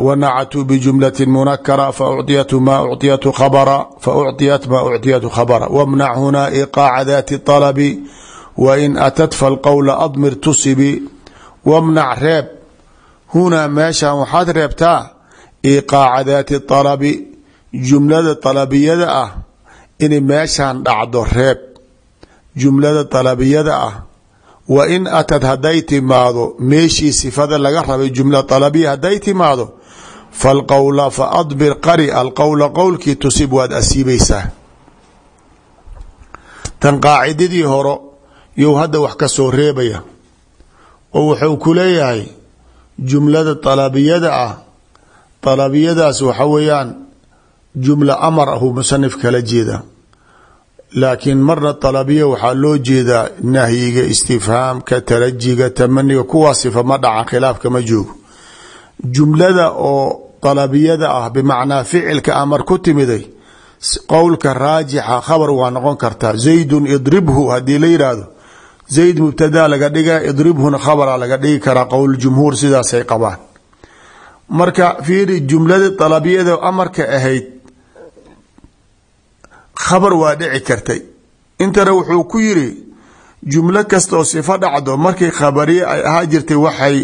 wanacatuu bijumlati munakara fauciyatu ma uciyatu khabra faucطiyat ma ucطiyatu khabra wamnac hunaa iqaaca dati طalabi wain atat falqowla admir tusibi wamnac reeb hunaa meeshan waxaad reebtaa iqaaca daati طalabi jumlada طalabiyada ah inay meeshan dhacdo reeb jumlada طalabiyada ah wa in atad hadday timaado meeshii sifada laga rabay jumla alabiya hadday timaado falqowla fa adbir qari alqowla qowlkii tusib waad asiibaysaa. Tan qaacidadii horo you hadda wax ka soo reebaya oo wuxuu ku leeyahay jumlada alabiyada ah alabiyadaas waxa weeyaan jumla amar ahuu musanif kala jeeda laakiin marna alabiya waxaa loo jeedaa nahyiga istifhaamka tarajiga tamaniga kuwaa sifa ma dhacan khilaafkama joogo. Jumlada oo alabiyada ah bimacnaa ficilka amar ku timiday qowlka raajixa khabar waa noqon kartaa zaydun idribhu haddii la yidhaahdo zayd mubtadaa laga dhiga idribhuna khabara laga dhigi karaa qowl jumhuur sidaasay qabaan. Marka fiiri jumladii alabiyada amarka ahayd khabar waa dhici kartay. Intana wuxuu ku yiri jumlo kasta oo sifo dhacdo markay khabariye ay ahaa jirtay waxay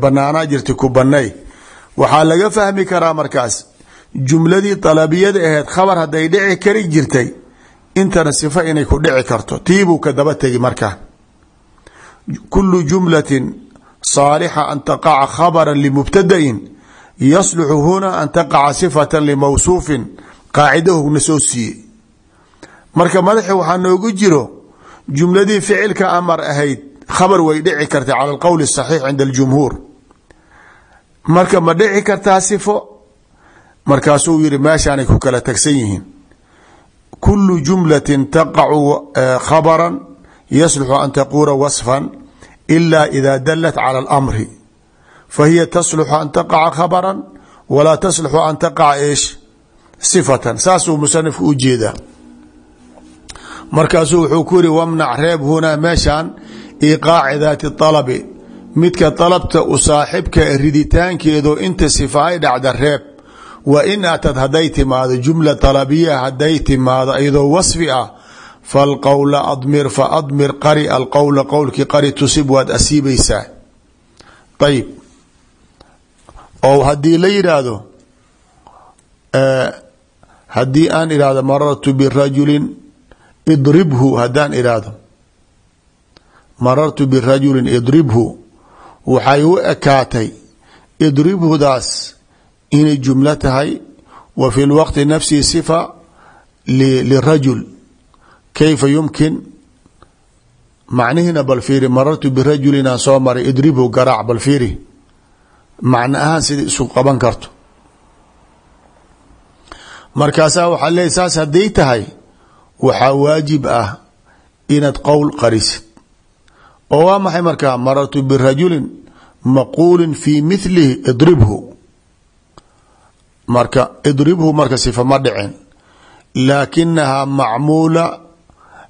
banaanaa jirtay ku banay waxaa laga fahmi karaa markaas jumladii طalabiyada ahayd khabar hadday dhici kari jirtay intana sifo inay ku dhici karto. Tiibuu ka daba tegi markaa kulu jumlatin saalixa an taqaca khabra limubtadain yasluxu huna an taqaca sifata limawsuufin qaacidahuna soo siiye marka madaxi waxaa noogu jiro jumladii ficilka amar ahayd khabar way dhici karta cala alqowl saxiix cinda aljumhuur. Marka ma dhici kartaa sifo? Markaasuu yiri meeshaanay ku kala tagsan yihiin. Jumlatin taqacu khabra yasluxu an taquula wasfan ila ida dalat cala alamri. Fahiya tasluxu an taqaca khabra walaa tasluxu an taqaca eesh sifatan. Saasuu musanifku u markaasuu wuxuu ku yiri wamnac reeb hunaa meeshan iqaaci daati طalabi midka dalabta u saaxibka riditaankeedo inta sifa ay dhacda reeb wa in atad hadday timaado jumla طalabiya hadday timaado iyadoo wasfi ah falqowla admir faadmir qari alqowla qowlkii qari tusib waad asiibaysaa. Ayib oo haddii la yidhaahdo haddii aan idhahdo marartu birajulin idribhu haddaan idhaahdo. Marartu birajulin idribhu waxay u ekaatay idribhudaas inay jumlo tahay wa fi lwaqti nafsihi sifa lirajul. Kayfa yumkin? Macnihiina bal fiiri marartu birajulin aan soo maray idribhu garaac bal fiiri. Macno ahaan sidai isu qaban karto. Markaasaa waxaa leeya saas hadday tahay waxaa waajib ah inaad qowl qarisid. Oo waa maxay markaa marartu birajulin maquulin fii milihi idribhu. Marka idribhu marka sifa ma dhicin. Laakinahaa macmuula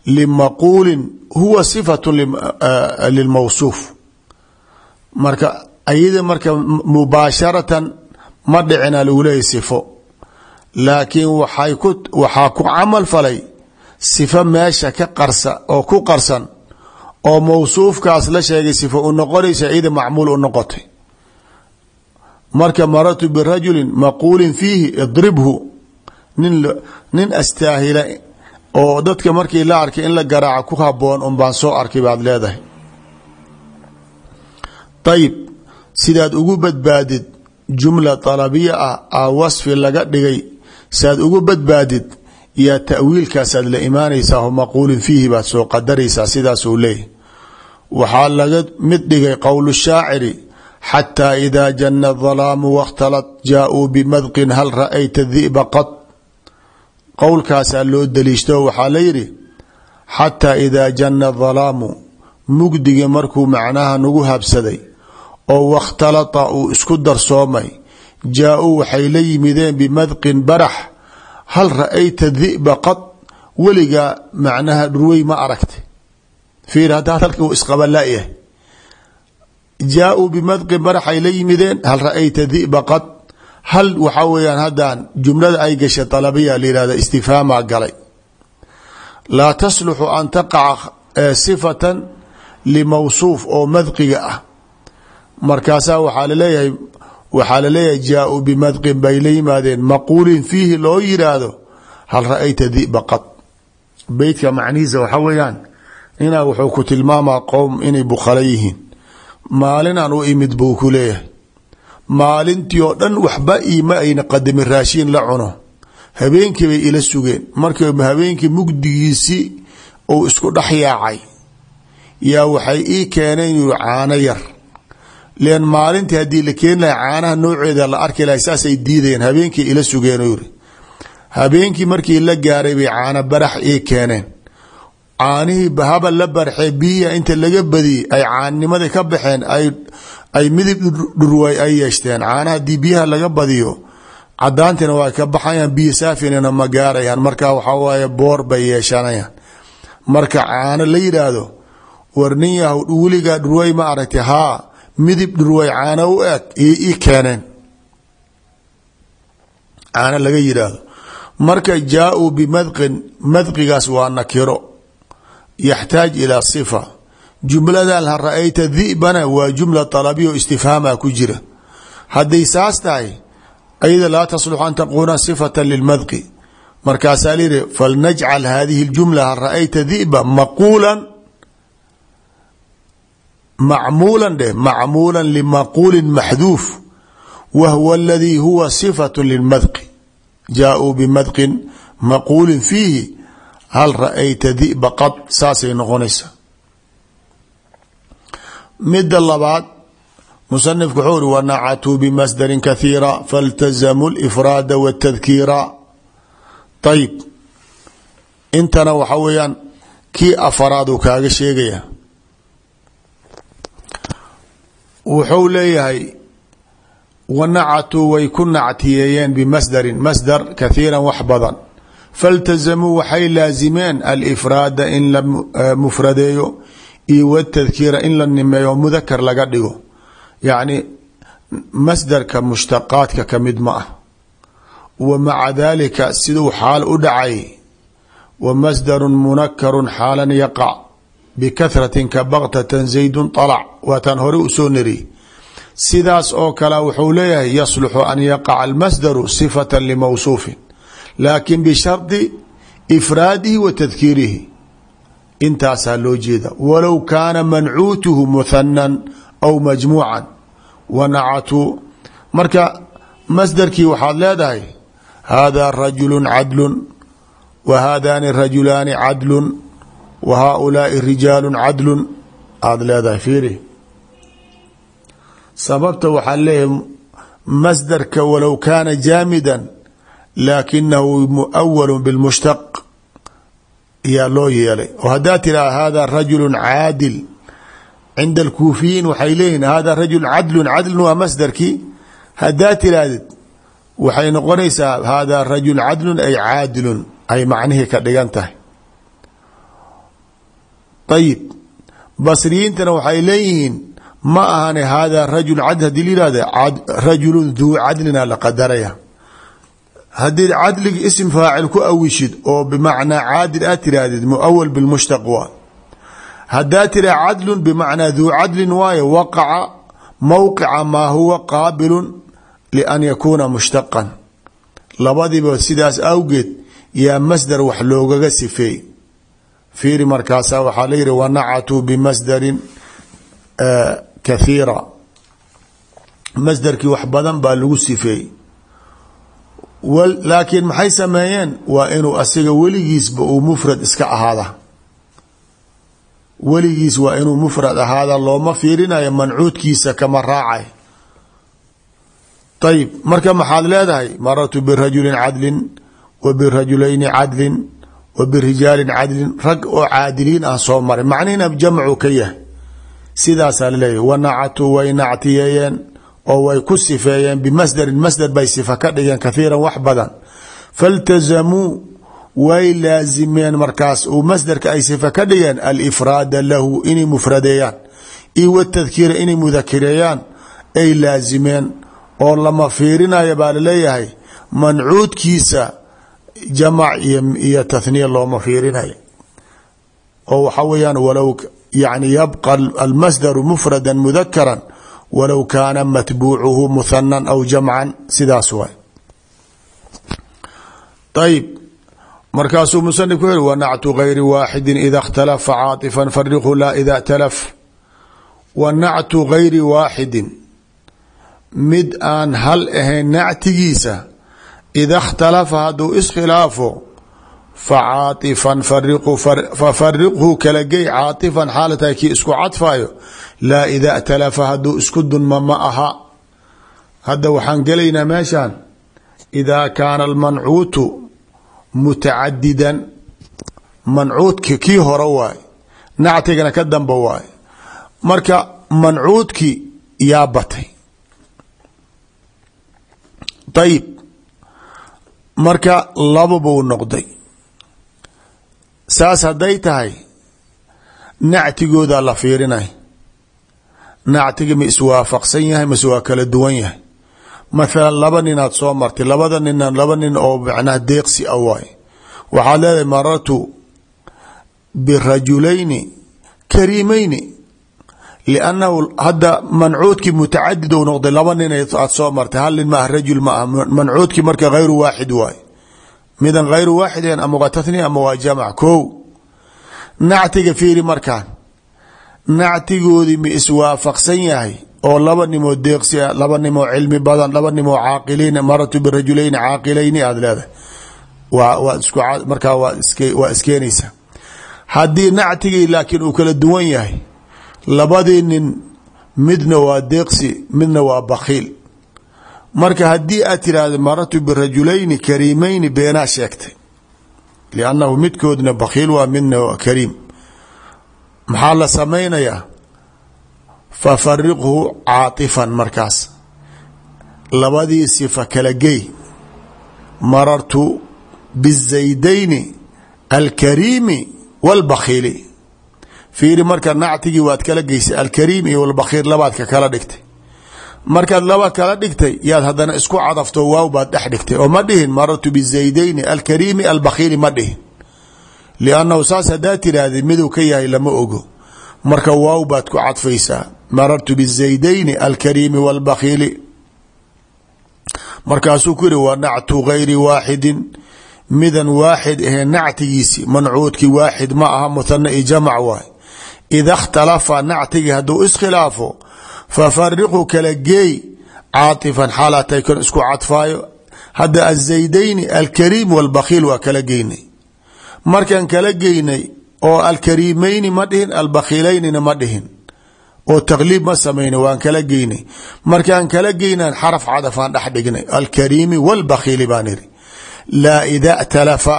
limaquulin huwa sifatu lilmawsuuf. Marka ayada marka mubaasharatan ma dhicina lagu leeyahy sifo. Laakiin waxay waxaa ku camal falay sifo meesha ka qarsa oo ku qarsan oo mawsuufkaas la sheegay sifo u noqonaysa iyada macmuul u noqotay. Marka marartu birajulin maquulin fiihi idribhu nin astaahila oo dadka markii la arkay in la garaaco ku haboon un baan soo arkay baad leedahay. Ayib sidaad ugu badbaadid jumla طalabiya ah a wasfi laga dhigay siaad ugu badbaadid yaa tawiilkaasaad la imaanaysaa maquulin fiihi baad soo qadaraysaa sidaasuu leeyahy waxaa laga mid dhigay qowl shaaciri xataa idaa jana dalaamu wakhtalat jaauu bimadqin hal ra'ayta di'ba qad? Qowlkaasaa loo daliishto waxaa la yidhi xataa idaa jana dalaamu mugdiga markuu macnaha nagu habsaday oo wakhtalata uu isku darsoomay jaa-uu waxay la yimideen bimadqin barax hal ra'ayta di'ba qad weligaa macnaha dhurwey ma aragtay. Fiir haddaad halkan uu isqaba layahay jaa-uu bimadqin baraxay la yimideen hal ra'ayta di'ba qad hal waxaa weeyaan haddaan jumlada ay gashay dalabiya la yihahda istifhaamaa galay. Laa tasluxu an taqaca sifatan limawsuuf oo madqiga ah. Markaasaa waxaa la leeyahay waxaa la leeyahay jaa-uu bimadqin bay la yimaadeen. Maquulin fiihi loo yiraahdo hal ra'ayta di'ba qad? Beytka macnihiisa waxaa weeyaan inaa wuxuu ku tilmaamaa qowm inay bukhalo yihiin. Maalinaan u imid buu ku leeyahay. Maalintii oo dhan waxba iima ayna qadamin raashiin la cuno. Habeenkii bay ila sugeen. Markii habeenkii mugdigiisii uu isku dhex yaacay. Yaa waxay ii keeneen caano yar len maalintii haddii la keeni lahay caanaha nooceeda la arki lahay saasay diidayeen. Habeenkii ila sugeen yiri habeenkii markii la gaaray bay caano barax ii keeneen. Caanihii haba la barxee biyiha inta laga badiyey ay caannimada ka baxeen ay midib dhurway ay yeeshteen. Caanaha haddii laga badiyo cadaantina waa ka baxayaan biyo saafinana ma gaarayaan. Marka waxaa waaye boor bay yeeshanayaan. Marka caano la yidhaahdo war nin yahow ma aragtay haa midib dhurway caano u eg ii keeneen. Caano laga yidhaahdo. Marka jaa-uu bimadqin madqigaas waa nakiro. Yaxtaaj ilaa sifa. Jumladan ha ra'ayta waa jumla alabiya o istifhaama ku jira. Hadday saas tahay ayada laa taslux an taquuna sifata lilmadqi markaasaa layihi falnajcal hadihi ljumla ha ra'ayta diba macmuulan dheh macmuula limaquulin maxduuf wa huwa aladii huwa sifatu lilmadqi jaa-uu bimadqin maquulin fiihi hal ra'ayta diba qad saasay noqonaysa. Mida labaad musanifku wuxuu uri wanacatuu bimasdarin kathiira faltazamuu lifraada wاtadkiira ayib intana waxa weeyaan kii afaraaduu kaaga sheegaya wuxuu leeyahay wanacatuu way ku nactiyeeyeen bimasdarin masdar kathiiran wax badan. Faltazamuu waxay laazimeen alifraada in la mufradeeyo iyo wtadkiira in la nimeeyo mudakar laga dhigo. Yacni masdarka mushtaqaadka ka mid ma ah. Wa maca dalika siduu xaal u dhacay. Wa masdaru munakaru xaalan yaqac bikahratin ka baktatan zaydun alac waataan hore u soo nari sidaas oo kale wuxuu leeyahay yasluxu an yaqaca almasdaru sifata limawsuufin laakin bishardi ifraadihi wa tadkiirihi. Intaasaa loo jeeda. Walow kaana mancuutuhu muhanan aw majmuucan. Wanacatuu marka masdarkii waxaad leedahay haadaa rajulu cadlun wa haadaani rajulaani cadlun wa haaulaai rijaalu cadlun. Aada leedahay fiiri. Sababta waxaa leeyahay masdarka walow kaana jaamidan laakinahu muawalu bilmushtaq yaa loo yeelay. Oo haddaa tiraa hada rajulu caadil. Cinda alkuufiyiin waxay leeyihiin hada rajul cadlun. Cadlun waa masdarkii haddaa tirahdid waxay noqonaysaa hada rajul cadlun ay ay macnihii ka dhigan tahay ayib basriyiintana waxay leeyihiin ma ahane hada rajul cadl haddii la yihahda rajulu duu cadlina la qadaraya haddii cadliga isim faacil ku awishid oo bimacnaa caadil aad tirahdid muawal bilmushtaq waa haddaa tira cadlun bimacnaa duu cadlin waayo waqaca mowqica maa huwa qaabilun lian yakuuna mushtaqan labadiiba sidaas awgeed yaa masdar wax loogaga sifeey fiiri markaasaa waxaa la yihi wanacatuu bimasdarin kathiira. Masdarkii wax badan baa lagu sifeey laakiin maxay sameeyeen? Waa inuu asiga weligiisba uu mufrad iska ahaada. Weligiis waa inuu mufrad ahaada looma fiirinayo mancuudkiisa kama raacay. Ayib marka maxaad leedahay? Marartu birajulin cadlin wa birajulayni cadlin wa birijaalin cadlin rag oo caadiliin ah soo maray. Macnihina jamcu ka yahay. Sidaasaa laleeyahy wanacatu way nactiyeeyeen oo way ku sifeeyeen bimasdarin masdar bay sifa ka dhigeen kathiiran wax badan. Faltazamuu way laazimeen markaas uu masdarka ay sifa ka dhigeen alifraada lahu inay mufradeeyaan. Iyo watadkiira inay mudakireeyaan ay laasimeen oo lama fiirinaya baa la leeyahay mancuudkiisa jamac iyo tahniya looma fiirinayo. Oo waxa weyaan walow yani yabqa almasdaru mufrada mudakara walow kaana matbuucuhu muhanan aw jamcan sidaas waay. Ayb markaasuu musanif ku yiri wanactu gayri waaxidin ida khtalaf facaaطifan fariqhu laa ida talaf. Wanactu gayri waaxidin mid aan hal ahayn ida اxtalafa hadduu iskhilaafo facaaifan fafariqhu kala gey caaifan xaalata kii isku cadfayo laa ida اtalafa hadduu isku dunma ma aha hadda waxaan gelaynaa meeshan idaa kaana almancuutu mutacadidan mancuudki kii hore waay nactigana ka damba waay marka mancuudki yaa batay marka laba buu noqday. Saas hadday tahay nactigoodaa la fiirinay nactiga ma iswaafaqsan yahay mase waa kala duwan yahay. Mathalan laba ninaad soo martay labada nina laba nin oo macnaha deeqsi a waay. Waxaad leedahay marartu birajulayni kariimayni liannahu hadda mancuudkii mutacadid ou noqday laba nin aad soo martay hal nin ma ah rajul ma ah mancuudkii marka hayru waaxid waay midan hayru waaxideen ama waa tathniya ama waa jamac ko nactiga fiiri markaan nactigoodii ma iswaafaqsan yahay oo laba nimoo deeqsi a laba nimoo cilmi badan laba nimoo caaqiliin maratu birajulayni caaqilayni aada leedahay waa waa isku markaa waa iske waa iskeenaysaa haddii nactigii laakiin uu kala duwan yahay labadii nin midna waa deeqsi midna waa bakhiil. Marka haddii aad tiraahdo maratu birajulayni kariimayni beenaa sheegtay. Liannahu midkoodna bakhiil waa midna waa kariim. Maxaa la samaynayaa? Fafariqhu caaطifan markaas. Labadii sifa kala gey. Marartu bizaydayni alkariimi wاlbakhiili fiiri marka nactigii waad kala geysay alkariim iyo wlbakhiil labaad ka kala dhigtay. Markaad laba kala dhigtay yaad haddana isku cadafto waaw baad dhex dhigtay. Oo ma dhihin marartu bizaydayni alkariimi albakhiili ma dhihin. Liannahu saas haddaa tiraahday miduu ka yahay lama ogo. Marka waaw baad ku cadfaysaa. Marartu bizaydayni alkariimi wاlbakhiili markaasuu ku yihi wa nactu gayri waaxidin midan waaxid ahee nactigiisi mancuudki waaxid ma aha muhana i jamac waay ida اkhtalafa nactigi hadduu iskhilaafo fafariqu kala geey caaطifan xaalatay kan isku cadfaayo hadda azaydayni alkariim wاlbakhiil waa kala geynay markaan kala geynay oo alkariimayni ma dhihin albakhiilaynina ma dhihin oo taqliib ma samayna waan kala geynay markaan kala geynaan xaraf cadafaan dhex dhignay alkariimi wاlbakhiili baan iri laa ida talafa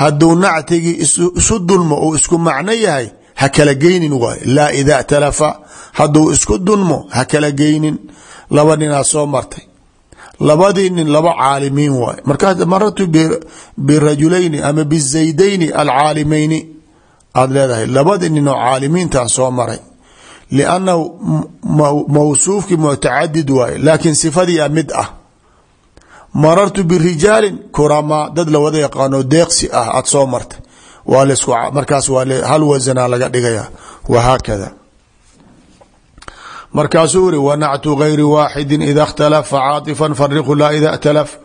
hadduu nactigii isu dulmo uu isku macno yahay ha kala geynin waay laa ida talafa hadduu isku dulmo ha kala geynin laba soo martay. Labadii nin laba caalimiin waay markaas maratu birajulayni ama bizaydayni alcaalimayni aada leedahay. Labadii nin oo caalimiintan soo maray. Liannahu mawsuufkii mutacadid waaye. Laakiin sifadiia mid ah. Marartu birijaalin kuramaa dad lawada yaqaano deeqsi ah aada soo martay markaas hal wasanaa laga dhigaya. Wahaakada markaasuu uri wanactu gayri waaxidin ida khtalaf facaaطifan fariqu laa ida اtalaf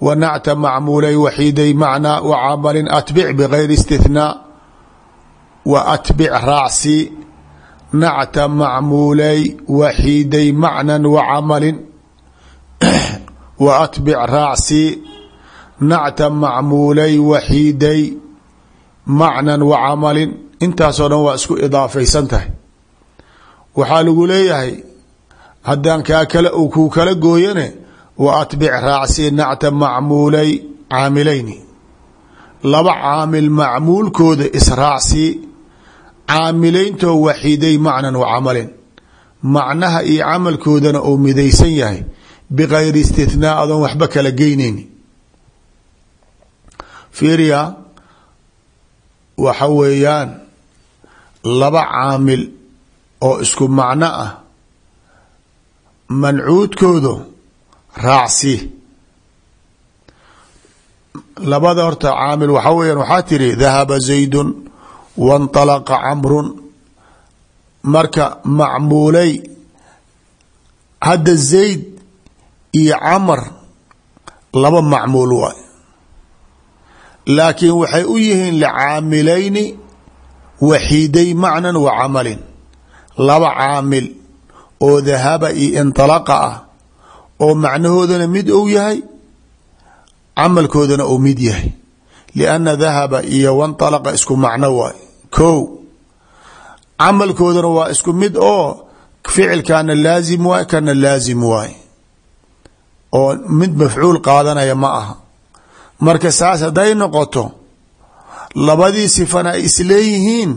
wanacta macmuulay waxiiday macnaa wacamalin atbic bgayri istithnaa wa atbic raacsii nacta macmuulay waxiiday macnan wacamalin wa atbic raacsii nacta macmuulay waxiiday macnan wacamalin intaasoo dhan waa isku idaafaysan tahay. Waxaa lagu leeyahay haddaan kaa kale uu kuu kala gooyane wa atbic raacsi nacta macmuulay caamilayni. Laba caamil macmuulkooda israacsi caamilayntoo waxiiday macnan wa camalin. Macnaha iyo camalkoodana uu midaysan yahay bigayri istithnaa adoon waxba kala geynayni fiiriya waxa weeyaan laba caamil oo isku macno ah mancuudkoodu raacsi. Labada horta caamil waxaa weeyaan waxaa tiri dahaba zaydun waاnطalaqa camrun. Marka macmuulay hadda zayd iyo camar laba macmuul waay laakiin waxay u yihiin licaamilayni waxiiday macnan wa camalin. Laba caamil oo dahaba iyo inطalaqa ah oo macnahoodana mid ou yahay camalkoodana uu mid yahay. Lianna dahaba iyo wanطalaqa isku macno waay ko camalkoodana waa isku mid oo ficilkana laazim waay kana laazim waay. Oo mid mafcuul qaadanaya ma aha marka saas hadday noqoto labadii sifana ay isleeyihiin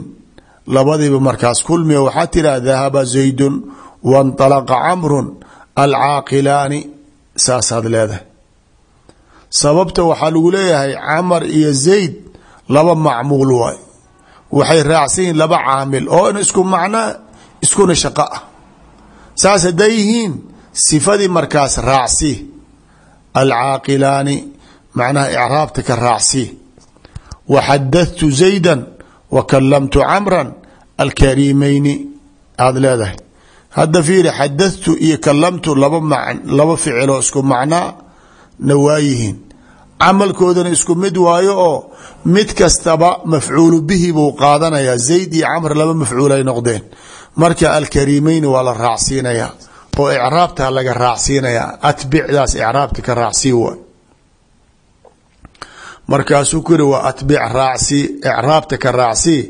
labadiiba markaas kulmiya waxaa tiraa dahaba zaydun waاnطalaqa camrun alcaaqilaani saasaad leedahay. Sababta waxaa lagu leeyahay camar iyo zayd laba macmuul waay. Waxay raacsan yihiin laba caamil oo isku macnaa iskuna shaqo ah. Saas hadday yihiin sifadii markaas raacsi. Alcaaqilaani macnaha icraabta ka raacsi. Waxadahtu zayda wa kalamtu camran alkariimeyni aada leedahay. Hadda fiiri xadahtu iyo kalamtu laba laba ficiloo isku macnaa na waayihiin. Camalkoodana isku mid waayo oo mid kastaba mafcuulu bihi buu qaadanayaa. Zayd iyo camr laba mafcuul ay noqdeen. Marka alkariimeyni waa la raacsiinayaa oo icraabta laga raacsiinayaa. Atbicdaas icraabta ka raacsii markaasuu ku yiri waa atbic raacsi icraabta ka raacsii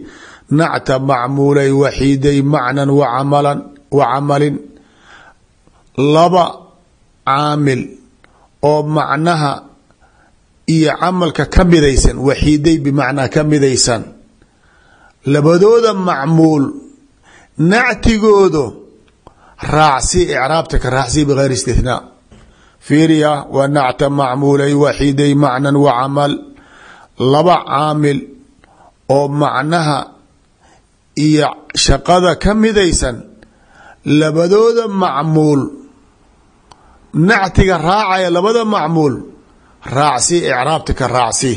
nacta macmuulay waxiiday macnan wacamalan wa camalin. Laba caamil oo macnaha iyo camalka ka midaysan waxiiday bimacnaa ka midaysan. Labadooda macmuul nactigoodu raacsi icraabta ka raacsi bgayr istithnaa fiiriya wa nacta macmuulay waxiiday macnan wa camal. Laba caamil oo macnaha iyo shaqada ka midaysan labadooda macmuul nactiga raacaya labada macmuul raacsi icraabta ka raacsi.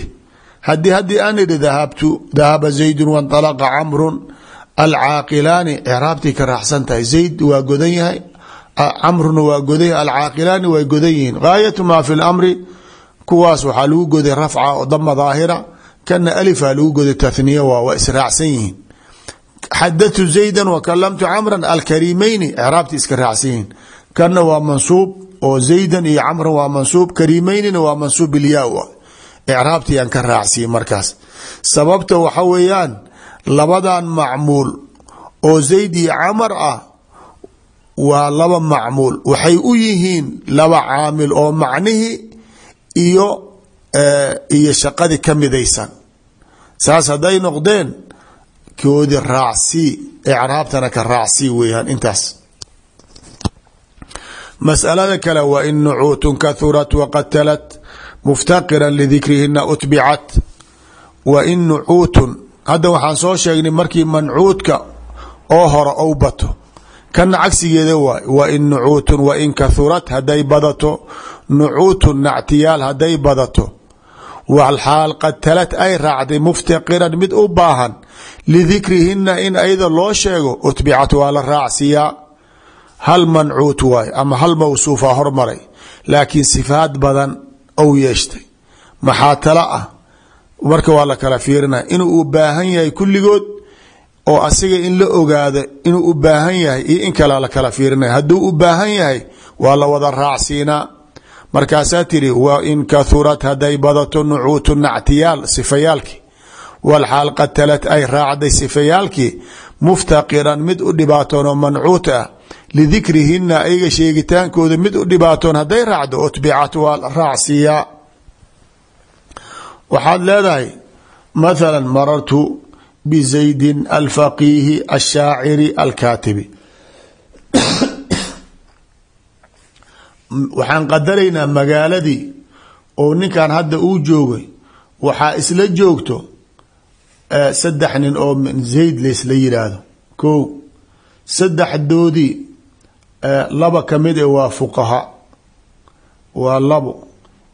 Haddii haddii aan idhi dahabtu dahaba zaydun waاnطalaqa camrun alcaaqilaani icraabtii ka raacsan tahay. Zayd waa godan yahay camruna waa yahay alcaaqilaani way godan yihiin. Gaayatu maa fi lamri kuwaas waxaa lagu goday rafca oo dama daahira kana alifa lagu goday tahniya waa waa israacsan yihiin. Xadatu zayda wa kalamtu camran alkariimeyni icraabtii iska raacsan yihiin. Kana waa mansuub oo zaydan iyo camran waa mansuub kariimeynina waa mansuub bilyaa icraabtii aan ka raacsiye markaas. Sababta waxa weeyaan labadan macmuul oo zayd iyo camar ah waa laba macmuul. Waxay u yihiin laba caamil oo macnihii iyo iyo shaqadii ka midaysan. Saas hadday noqdeen koodi raacsi icraabtana ka raacsi weeyaan intaas. Masalada kale wa in nucuutun kahurat waqatalat muftaqira lidikrihina utbicat. Wa in nucuutun hadda waxaan soo sheegnay markii mancuudka oo hore ou bato kana cagsigeeda waay wa in nucuutun wa in kahurat hadday badato nucuutun nactiyaal hadday badato. Walxaal qad talad ay raacday muftaqiran mid u baahan lidikrihina in ayada loo sheego utbicat waa la raacsiyaa. Hal mancuut waay ama hal mawsuufa hormaray laakiin sifaad badan ou yeeshtay. Maxaa tala ah? Marka waa la kala fiirinaya inuu u baahan yahay kulligood oo asiga in la ogaado inuu u baahan yahay iyo in kale la kala fiirinaya hadduu u baahan yahay waa la wada raacsiinaa. Markaasaa tiri wa in kahurat hadday badato nucuutu nactiyaal sifayaalkii. Walxaal qad talad ay raacday sifayaalkii muftaqiran mid u dhibaatoonoo mancuut ah. Lidikrihina ayaga sheegitaankooda mid u dhibaatoon hadday raacdo utbicat waa raacsiiyaa. Waxaad leedahay mathala marartu bizaydin alfaqiihi ashaaciri alkaatibi. Waxaan qadaraynaa magaaladii oo ninkan hadda uu joogay waxaa isla joogto saddex nin oo zayd laysla yidhaahdo ko saddexdoodii laba ka mid e waa fuqaha waa labo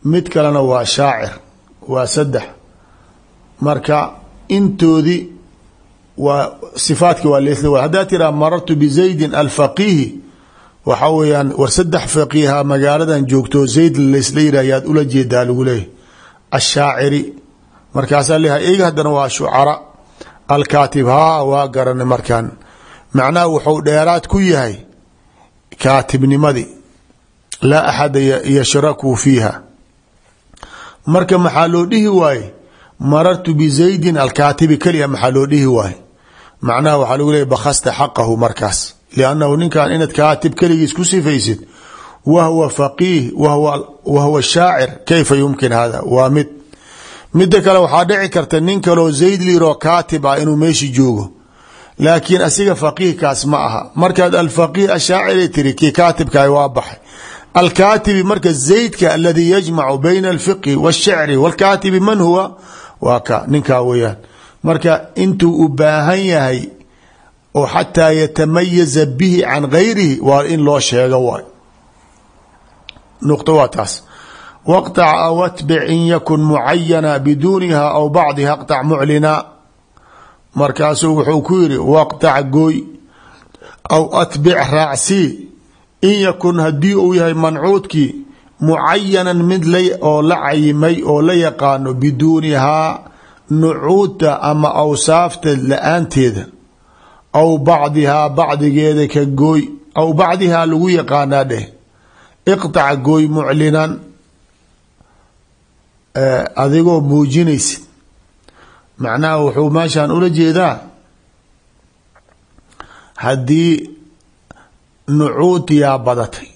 mid kalena waa shaacir waa saddex. Marka intoodii waa sifaadki waa leesla haddaa tiraa marartu bizaydin alfaqiihi waxa weeyaan war saddex faqiiha magaaladan joogto zayd laysla yidhah yaad ula jeedaa lagu leeyahy ashaaciri markaasaa leeyahay iyaga haddana waa shucara alkaatib haa waa garanay markaan. Macnaha wuxuu dheeraad ku yahay kaatibnimadii. Laa axada yashrakuu fiiha. Marka maxaa loo dhihi waaye? Marartu bizaydin alkaatibi keliya maxaa loo dhihi waaye macnaha waxaa lagu leeyahy bakhasta xaqahu markaas. Liannahu ninkan inaad kaatib keligiis ku sifaysid wahwa faqiih wahwa shaacir kayfa yumkin hada waa mid. Mida kale waxaa dhici karta nin kaloo zayd liiroo kaatib ah inuu meeshi joogo. Laakiin asiga faqiihkaas ma aha. Markaad alfaqiih ashaaciri tiri kii kaatibkaah waa baxay. Alkaatibi marka zaydka aladii yajmacu bayna alfiqhi wاshicri wاlkaatibi man huwa? Waa ka ninkaa weyaan marka intuu u baahan yahay oo xataa yatamayaza bihi can gayrihi waa in loo sheego waay. Nuqto waa taas. Waqtac aw atbic in yakun mucayana biduuniha aw bacdiha qtac muclina. Markaasuu wuxuu ku yiri waqtac gooy aw atbic raacsii in yakun haddii uu yahay mancuudkii mucayanan mid oo la cayimay oo la yaqaano biduunihaa nucuudta ama awsaafta la'aanteeda aw bacdihaa bacdigeeda ka gooy aw bacdihaa lagu yaqaanaa dheh iqtac gooy muclinan adigoo muujinaysid. Macnaha wuxuu meeshaan ula jeedaa haddii nucuud yaa badatay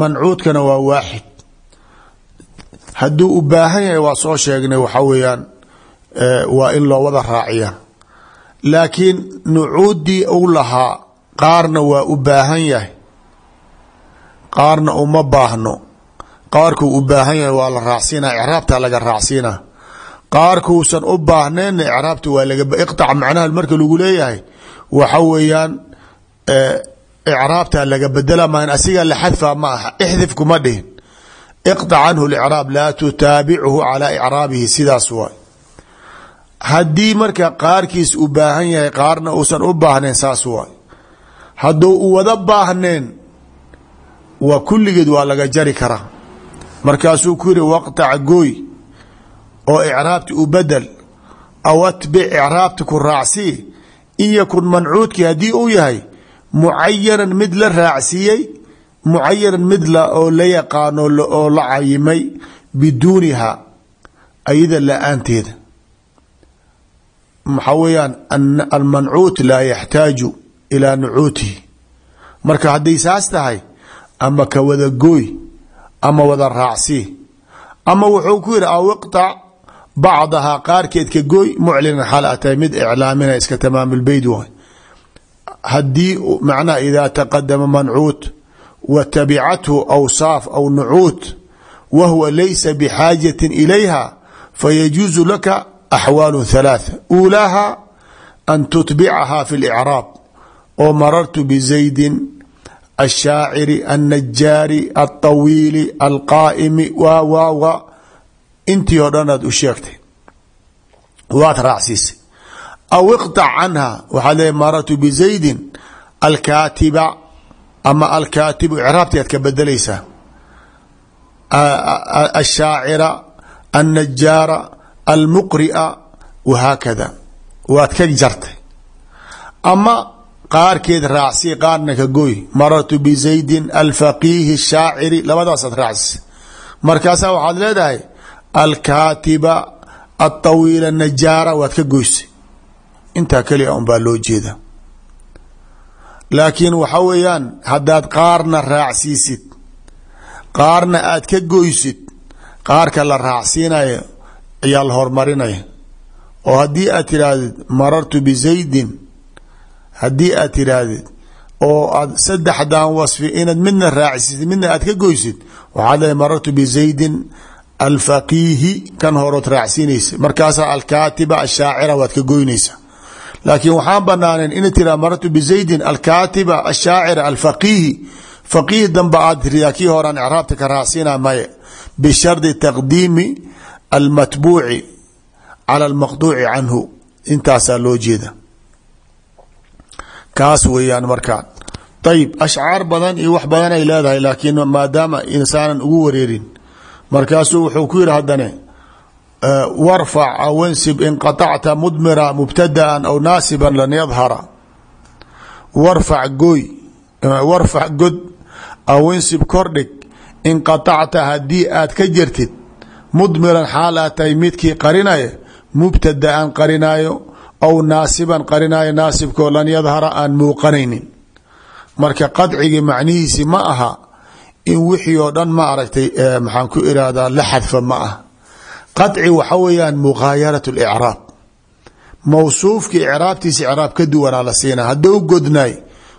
mancuudkana waa waaxid hadduu u baahan yahay waa soo sheegnay waxa weeyaan waa in loo wada raaciya. Laakiin nucuuddii u lahaa qaarna waa u baahan yahay. Qaarna uma baahno. Qaarkuu u baahan yahay waa la raacsiinaa icraabta laga raacsiinaa. Qaarkuusan u baahneenna icraabta waa laga iqtac macnaha marka lagu leeyahay. Waxa weeyaan icraabta laga bedela maan asiga la xadfa ma aha ixdif kuma dhihin iqtac canhu licraab laa tutaabichu calaa icraabihi sidaas waay. Haddii marka qaarkiis u baahan yahay qaarna uusan u baahnayn saas waay. Hadduu u wada baahneen waa kulligeed waa laga jari karaa. Markaasuu ku yiri waqtac gooy oo icraabti u bedel aw atbic icraabti ku raacsii in yakun mancuudkii haddii uu yahay mucayanan mid la raacsiiyey mucayanan mid oo la yaqaano oo la cayimay biduuniha ayada la'aanteeda. Maxaa weeyaan almancuut laa yaxtaaju ilaa marka hadday saas tahay ama ka wada gooy ama wada raacsii ama wuxuu ku yidhi aw iqtac bacdahaa qaarkeed ka gooy muclinan xaal a tahay mid iclaamina iska tamaamulbeyd waay. Haddii macnaha idaa taqadama mancuut wa tabicathu awsaaf aw nucuut wa huwa laysa bixaajatin ilayha fayajuusu laka axwaalun halaatha uulaaha an tutbicahaa fi licraab oo marartu bizaydin ashaaciri annajaari alطawiili alqaa'imi waa waa waa intii oo dhan aad u sheegtay waad raacsiisay aw iqطac canha waxaad leeay marartu bizaydin alkaatiba ama alkaatibu icraabti aad ka bedelaysaa ashaacira annajaara almuqria wahaakada waad ka jartay. Ama qaarkeed raacsii qaarna ka goy marartu bizaydin alfaqiihi shaaciri labadaasaad raacisa markaasaa waxaad leedahay alkaatiba atawiila najaara waad ka goysay intaa kelia unbaa loo jeeda laakiin waxa weeyaan haddaad qaarna raacsiisid qaarna aad ka goysid qaarka la raacsiinayo ayaa la oo haddii aad tidhaahdid marartu bizaydin haddii aad tidhaahdid oo aad saddexdan wasfi inaad midna raacsisid midna aad ka goysid waxaad leeay marartu bizaydin alfaqiihi kan horood raacsiinaysa markaasaa alkaatiba ashaacira waad ka goynaysa laakiin waxaan banaanen ina tiraa marartu bizaydin alkaatiba ashaacira alfaqiihi faqiih damba aad tiriyaa kii horan icraabta ka raacsiina maye. Bishardi taqdiimi almatbuuci cala almaqduuci canhu. Intaasaa loo jeeda. Kaas weeyaan markaan ayib ashcaar badan iyo wax badan ay leedahay laakiin maadaama insaanan ugu wareerin. Markaasuu wuxuu ku yihi haddane warfac aw insib inqaطacta mudmira mubtadaan aw naasiban lan yadhara. Warfac gooy warfac god aw insib kordhig inqaطacta haddii aad ka jirtid mudmiran xaal aad tahay midkii qarinaya mubtadaan qarinaayo aw naasiban qarinaayo naasibkoo lan yadhara aan muuqanaynin. Marka qadcigii macnihiisi ma aha in wixii oo dhan ma aragtay maxaan ku irahdaa la xadfa ma ah qaci waxa weyaan mughaayarat اlcraab mawsuufkii icraabtiisa icraab ka duwanaa la siina haddou godnaay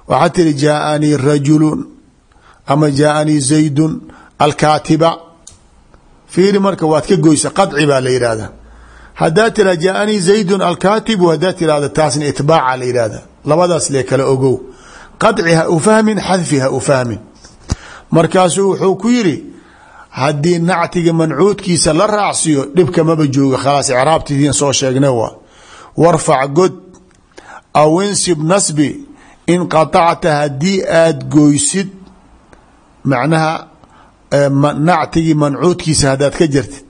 waxaa tiri jaaanii rajulu ama jaaanii zaydun alkaatiba. Fiiri marka waad ka goysa qaci baa la yihahda hadaa tira jaaanii zaydun alkaatibu hadaa tirahda taasna itbaaca la yihahda labadaas lee kala ogow. Qaci ha u fahmin xadfi ha u fahmin. Markaasuu wuxuu ku yiri haddii nactiga mancuudkiisa la raacsiyo dhibka maba jooga. Khalaas icraabtiidiin soo sheegne waa warfac god aw insib nasbi in qaطacta haddii aada goysid macnaha nactigii mancuudkiisa haddaad ka jirtid.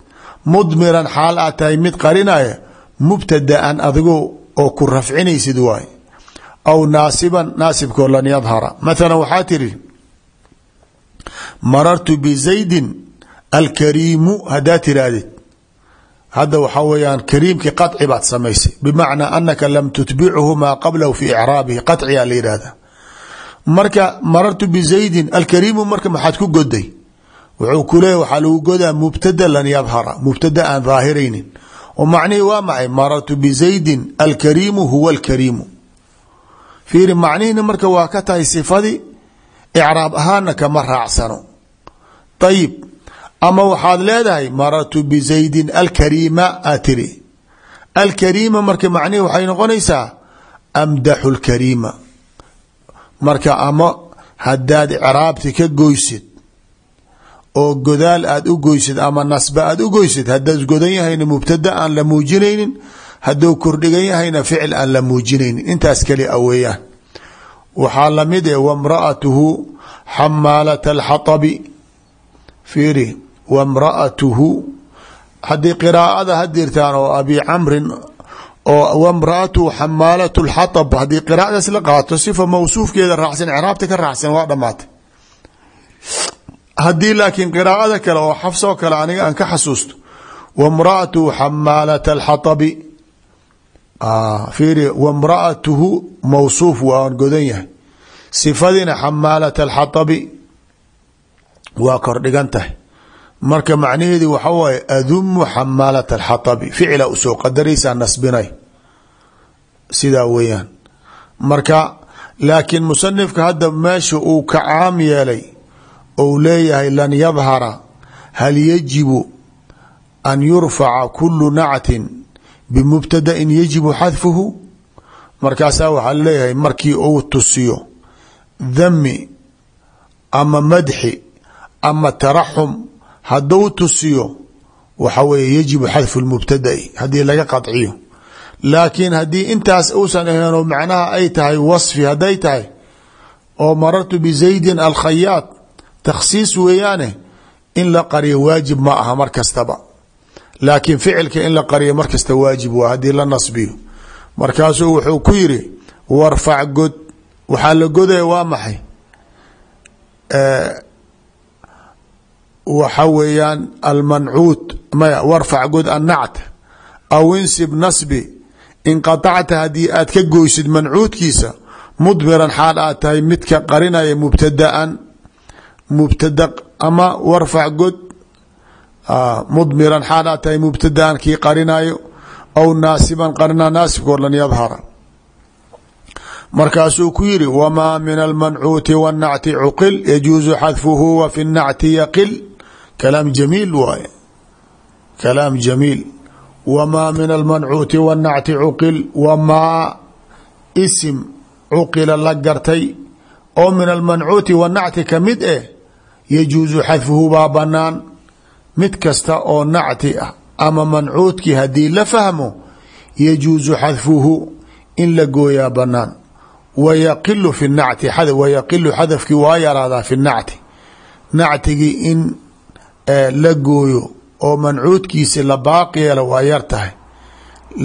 Mudmiran xaal aad tahay mid qarinaya mubtadaan adigoo oo ku rafcinaysid waay. Aw naasiban naasibkoo lan yadhara. Mathala waxaa tiri marartu bizaydin alkariimu haddaa tirahdid hadda waxaa weyaan kariimkii qaطci baad samaysay. Bimacnaa anaka lam tutbichu maa qablahu fi icraabihi qaطciyaa la yihahda marka marartu bizaydin alkariimu marka maxaad ku goday wuxuu ku leeya waxaa lagu godaa mubtada lan yadhara mubtada aan daahiraynin oo macnihii waa maxay? Marartu bizaydin alkariimu huwa alkariimu. Fiiri macnihina marka waa ka tahay sifadii icraab ahaana kama raacsano. Ayib ama waxaad leedahay marartu bizaydin alkariima aad tiri. Alkariima marka macnihi waxay noqonaysaa amdaxu lkariima marka ama haddaad icraabti ka goysid oo godaal aad u goysid ama nasba aad u goysid haddaad godan yahayna mubtada aan la muujinaynin hadduu kordhigan yahayna ficil aan la muujinaynin. Intaas kali a weeyaan waxaa la mid e fiiri wamraatuhu haddii qiraa'ada hadirtaan oo abi camrin oo wamraatuhu xamaalat lxatab haddii qiraadaas la qaato sifa mawsuufkeeda raacsan craabta ka raacsan waa dhamaatay haddii laakiin qiraa'ada kale oo xafsoo kale aniga aan ka xasuusto wamraatuhu xamaalat alxatabi fiiri wamraatuhu mawsuuf marka macnaheedi waxa waaye adumu xamaalat alxatabi. Ficila u soo qadaraysaa nasbinay. Sidaa weeyaan. Marka laakiin musanifka hadda meesha uu ka caam yeelay ou leeyahay lan yadhara hal yajibu an yurfaca kulu nactin bimubtadain yajibu xadfuhu? Markaasaa waxaa leeyahay markii uu tusiyo dhami ama madxi ama taraxum hadduu tusiyo waxa weeye yajibu xadfu lmubtadai haddii laga qadciyo. Laakiin haddii intaas uusan ahayn oo macnaha ay tahay wasfi hadday tahay oo marartu bizaydin alkhayaad takhsiis weeyaane in la qariyo waajib ma aha mar kastaba. Laakiin ficilka in la qariyo mar kasta waajib waa haddii la nasbiyo. Markaasuu wuxuu ku yiri warfac god. Waxaa la godaya waa maxay waxa weeyaan almancuud maya warfac god annact aw insib nasbi inqaطacta haddii aad ka goysid mancuudkiisa mudmiran xaal midka qarinaya mubtadaan mubtada ama warfac god mudmiran xaal mubtadaan kii qarinayo aw naasiban qarina naasibkoo lan yadhara. Markaasuu ku yiri wmaa min almancuuti wاnacti cuqil yajuuzu xadfuhu wa fi kalaam jamiil waaye kalaam jamiil wmaa min almancuuti wاnacti cuqil wmaa isim cuqila la gartay oo min almancuuti wanacti ka mid eh yajuusu xadfuhu baa banaan mid kasta oo nacti ah ama mancuudkii haddii la fahmo yajuusu xadfuhu in la gooyaa banaan wayaqilu fi nacti wayaqilu xadafkii waa yaraadaa fi nacti nactigii in la gooyo oo mancuudkiisi la baaqi yeelo waa yar tahay.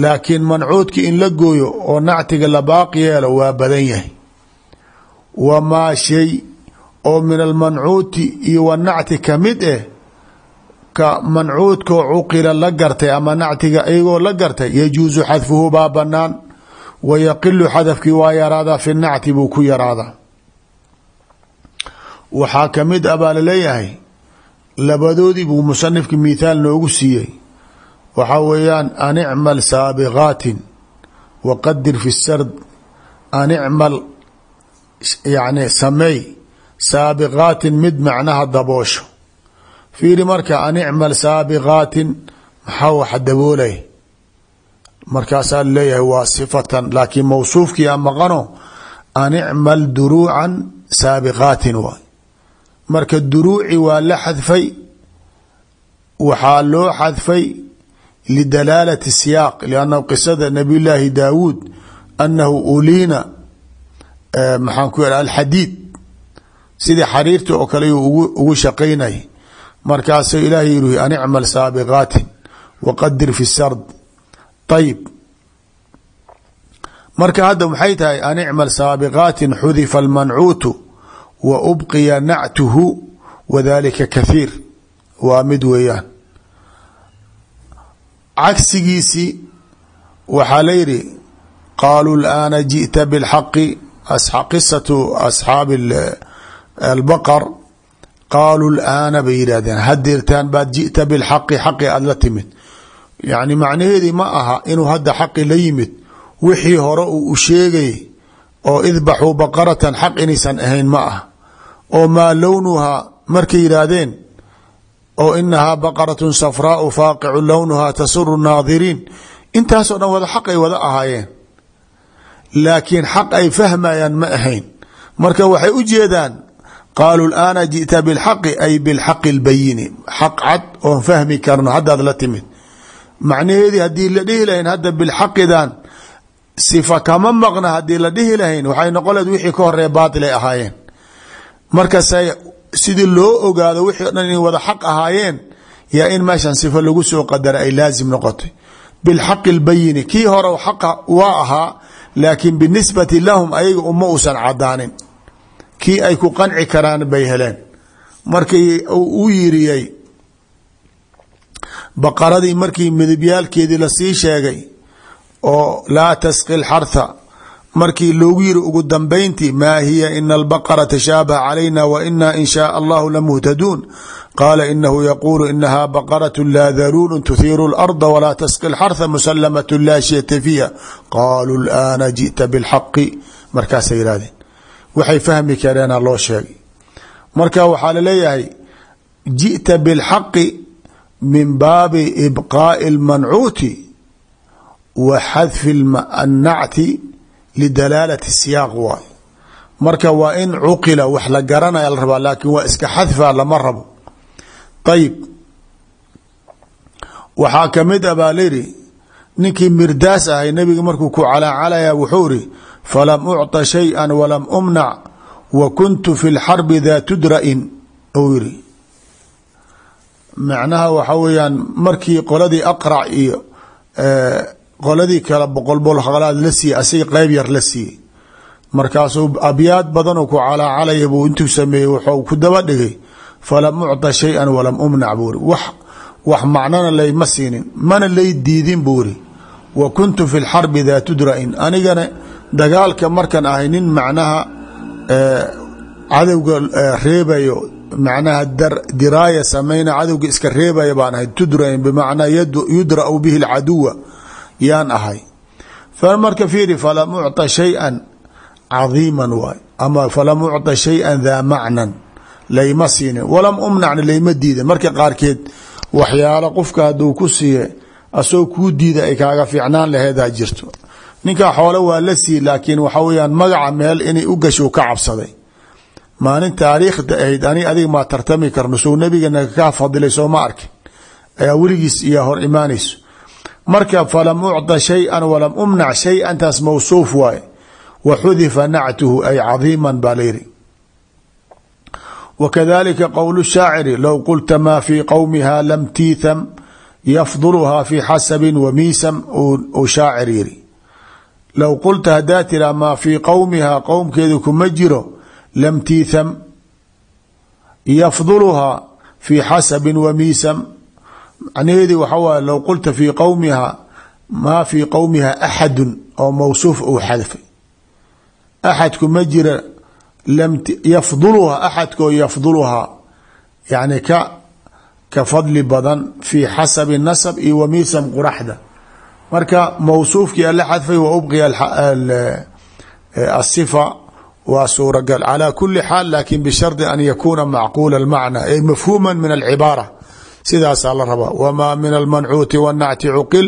Laakiin mancuudki in la gooyo oo nactiga la baaqi yeelo waa badan yahay. Wamaa shay oo min almancuuti iyo wanacti ka mid eh ka mancuudkoo cuqila la gartay ama nactiga iyagoo la gartay yajuusu xadfuhu baa banaan wayaqilu xadafkii waa yaraadaa fi nacti buu ku yaraadaa. Waxaa ka mid a baa la leeyahay labadoodii buu musanifki mithaal noogu siiyey. Waxaa weeyaan an icmal saabiqaatin waqadir fi sard. An icmal yani sameey saabiqaatin mid macnaha daboosho. Fiiri marka an icmal saabiqaatin maxaa waxa daboolay? Markaasaa leeyahay waa sifatan laakiin mawsuufkii a maqano an icmal duruucan saabiqaatin waay marka duruuci waa la xadfay waxaa loo xadfay lidalaalati siyaaq liannahu qisada nabiy llaahi daawuud annahu uliina maxaan ku yidha alxadiid sidii xariirta oo kale yuu ugu shaqaynay. Markaasuu ilaahay yihi an icmal saabiqaatin waqadir fi sard. Ayib marka hadda maxay tahay an icmal saabiqaatin xudifa almancuutu wa ubqiya nactuhu wadalika kathiir waa mid weeyaan cagsigiisi waxaa la yidhi qaaluu laana jiئta bاlxaqi qisatu asxaabi albaqar qaaluu laana bay yidhahdeen hadeertaan baad jiئta bilxaqi xaqi aada la timid yani macnaheedii ma aha inuu hadda xaqi la yimid wixii hore uu u sheegay oo idbaxuu baqaratan xaq inaysan ahayn ma ah oo maa lownuhaa markay yidhaahdeen oo inahaa baqaratun safraau faaqicu lownuhaa tasuru naadiriin. Intaasoo dhan wada xaq ay wada ahaayeen. Laakiin xaq ay fahmayaan ma ahayn. Marka waxay u jeedaan qaaluu laana ji'ta bilxaqi ay bilxaqi lbayini xaq cad oon fahmi karno haddaad la timid. Macnaheedii haddii la dhihi lahayn hadda bilxaqidan sifa kama maqna haddii la dhihi waxay leed wixii ka horee baatilay ahaayeen markasay sidii loo ogaado wixii o dhan inay wada xaq ahaayeen yaa in meeshan sifa lagu soo qadara ay laazim noqotay. Bilxaqi lbayini kii hore xaqa waa ahaa laakiin binisbati lahum ayaga uma uusan cadaanin kii ay ku qanci karaan bay heleen. Markii u yiriyey baqaradii markii midabyaalkeedii la sii sheegay oo laa tasqi lxartha markii loogu yiri ugu dambayntii maa hiya ina albaqara tashaabaha calayna wa inaa in shaaa allahu lamuhtaduun qaala inahu yaquulu inaha baqarat laa daruurun tuhiiru larda walaa tasqi lxarha musalamat laa shiyata fiiha. Qaaluu laana jita bilxaqi markaasay yihahdeen waxay fahmi kareena loo sheegay. Marka waxaa la leeyahay jita bilxaqi min baabi ibqaa'i lmancuuti wa xadfi annacti lidalaalati siyaaq waay. Marka waa in cuqila wax la garanaya la rabaa laakiin waa iska xadfa lama rabo. Ayib waxaa ka mid a baa layidhi ninkii mirdaas ahay nebiga markuu ku calaacalaya wuxuu iri falam ucطa shayئa walam umnac wa kuntu fi lxarbi daa tudra'in ou yiri macnaha waxa weeyaan markii qoladii aqrac iyo qoladii kale boqol bol haqlaad la siiyey asig qeyb yar la siiyey. Markaasuu abyaad badan ku calaacalaya buu intuu sameeyey waxu ku daba dhigay falam ucta shay-an walam umnac buu ri wax wax macnana layma siinin mana lay diidin buu ri wa kuntu fi lxarbi daatu dra-in anigana dagaalka markan ahay nin macnaha eh, cadowga eh, reebayo macnaha diraaya samayna cadowga iska reebaya baan ahay tudrain bimacnaa yudra'u bihi lcaduwa yaan ahay marka fiiri falam ucطa shayئa cadiima waay ama falam ucطa shayئa daa macnan layma siinin walam umnacna layma diidan marka qaarkeed waxyaalo qofka hadduu ku siiye asagoo kuu diida ay kaaga fiicnaan laheedaa jirto ninkaa xoole waa la sii laakiin waxa weyaan magaca meel inay u gasho ka cabsaday maalin taariikhda ahayd ani adiga maa tartami karno sou nabigana kaa fadilay soo ma arkin ayaa weligiis iyaa hor imaanayso marka falam ucda shay-an walam umnac shay-an taas mawsuuf waaye. Wa xudifa nactuhu ay cadiiman baa layidhi wa kadalika qowl shaaciri low qulta maa fii qowmiha lam tiitham yafduluhaa fi xasabin wa miisam uu shaacir yiri low qulta haddaa tiraa maa fii qowmihaa qowmkeedu kuma jiro lam tiitham yafduluhaa fi xasabin wa miisam macnaheedi waxa waaye low qulta fii qowmihaa maa fii qowmiha axadun oo mawsuuf uu xadfay. Axad kuma jira yafduluhaa axadkoo yafduluhaa yani ka ka fadli badan fi xasabi nasab iyo wa miisam quraxda. Marka mawsuufkii ala xadfay wa ubqiya asifa waa suuragal calى kuli xaal laakiin bishardi an yakuna macquula اlmacna ay mafhuma min alcibaara sidaasaa la rabaa. Wma min almancuuti wالnacti cuqil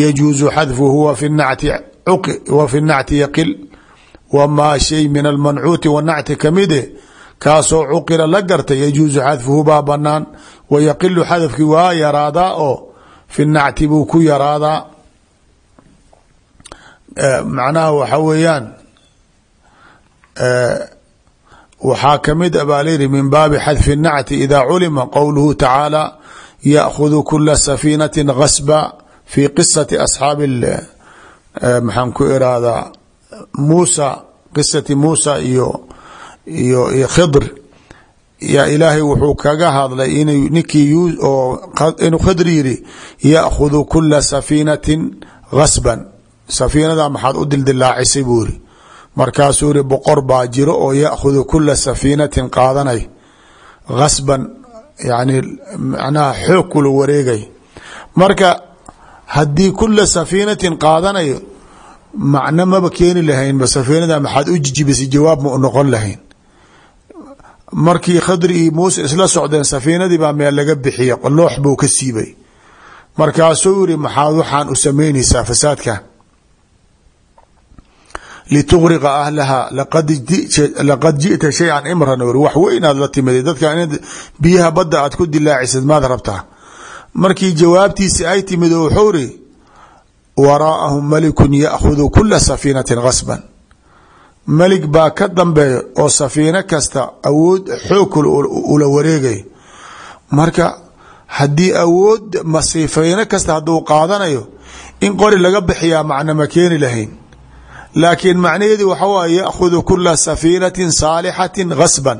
yajuuzu xadfuhu wa fi nacti yaqil. Wamaa shay min almancuuti wanacti kamide kaasoo cuqila la garta yajuuzu xadfuhu baa banaan wayaqilu xadafkii waa yaraadaa oo fi nacti buu ku yaraadaa. Macnaha waxa weeyaan waxaa ka mid a baa layidhi min baabi xadfi nacti ida culima qowluhu tacaala yaakhud kula safiinati gasba fi qisati asxaabi maxaan ku irahdaa muusa qisati muusa iyo iyo iyo khidr yaa ilaahay wuxuu kaga hadlay in ninkii oo inuu khidr yidhi yaakhud kula safiinatin gasban safiinada maxaad u dildilaacisay buu iri markaasuu iri boqor baa jiro oo yaakhudu kula safiinatin qaadanay gasban yani macnaha xoog kula wareegay. Marka haddii kula safiinatin qaadanayo macno maba keeni lahaynba safiinada maxaad u jijibisay jawaab ma u noqon lahayn. Markii khadri iyo muuse isla socdeen safiinadii baa meel laga bixiya loox buu ka siibay. Markaasuu yiri maxaad waxaan u samaynaysaa fasaadka lituqriqa ahlaha laqad ji'ta shay-an imran uri wax weynaad la timid dadka in biyaha badda aad ku dilaacisad maad rabtaa markii jawaabtiisi ay timid oo wuxuu ri waraa'ahum malikun ya'khudu kula safiinatin gasban melig baa ka dambeeya oo safiino kasta awood xoogkul ula wareegay marka haddii awood masiifayno kasta hadduu qaadanayo in qori laga bixiyaa macno ma keeni lahayn laakiin macnaheedi waxa waay yaakhudu kula safiinatin saalixatin gasban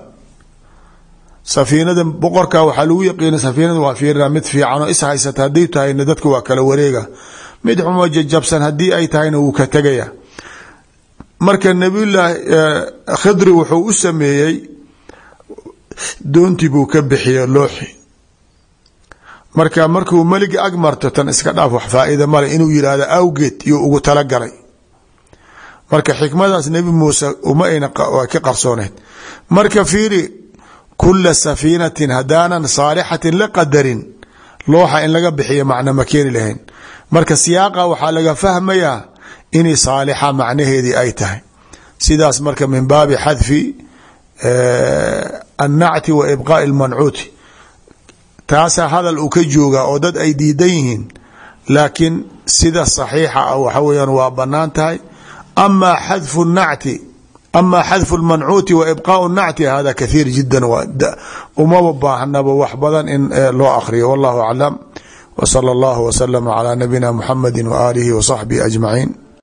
safiinada boqorka waxaa lagu yaqiina safiinada waa fiirina mid fiican oo is haysata haday tahayna dadka waa kala wareega. Mid xumo jajabsan haddii ay tahayna wuu khidri wuxuu u sameeyey doontii buu ka bixiye looxi. Marka markuu meliga ag iska dhaaf wax faa-iida inuu yidhaahdo awgeed iyo ugu talagalay marka xikmadaas nebi muuse uma ayna ka qarsooneyd marka fiiri kula safiinatin haddaanan saalixatin la qadarin looxa in laga bixiya macno ma keeni lahayn. Marka siyaaqa waxaa laga fahmayaa inay saalixa macnaheedii ay tahay. Sidaas marka min baabi xadfi annacti wa ibqaa'i lmancuuti taasaa hadal uu ka joogaa oo dad ay diidan yihiin laakiin sida saxiixa ah waxa weyaan waa bannaan tahay ama xadfu nacti ama xadfu lmancuuti wa ibqaau nacti hada kathiir jida umaba baahnaba wax badan in loo akriyo wallahu aclam w sala allahu waslama calaa nabiyina muxamadi waaalihi wa saxbihi ajmaciin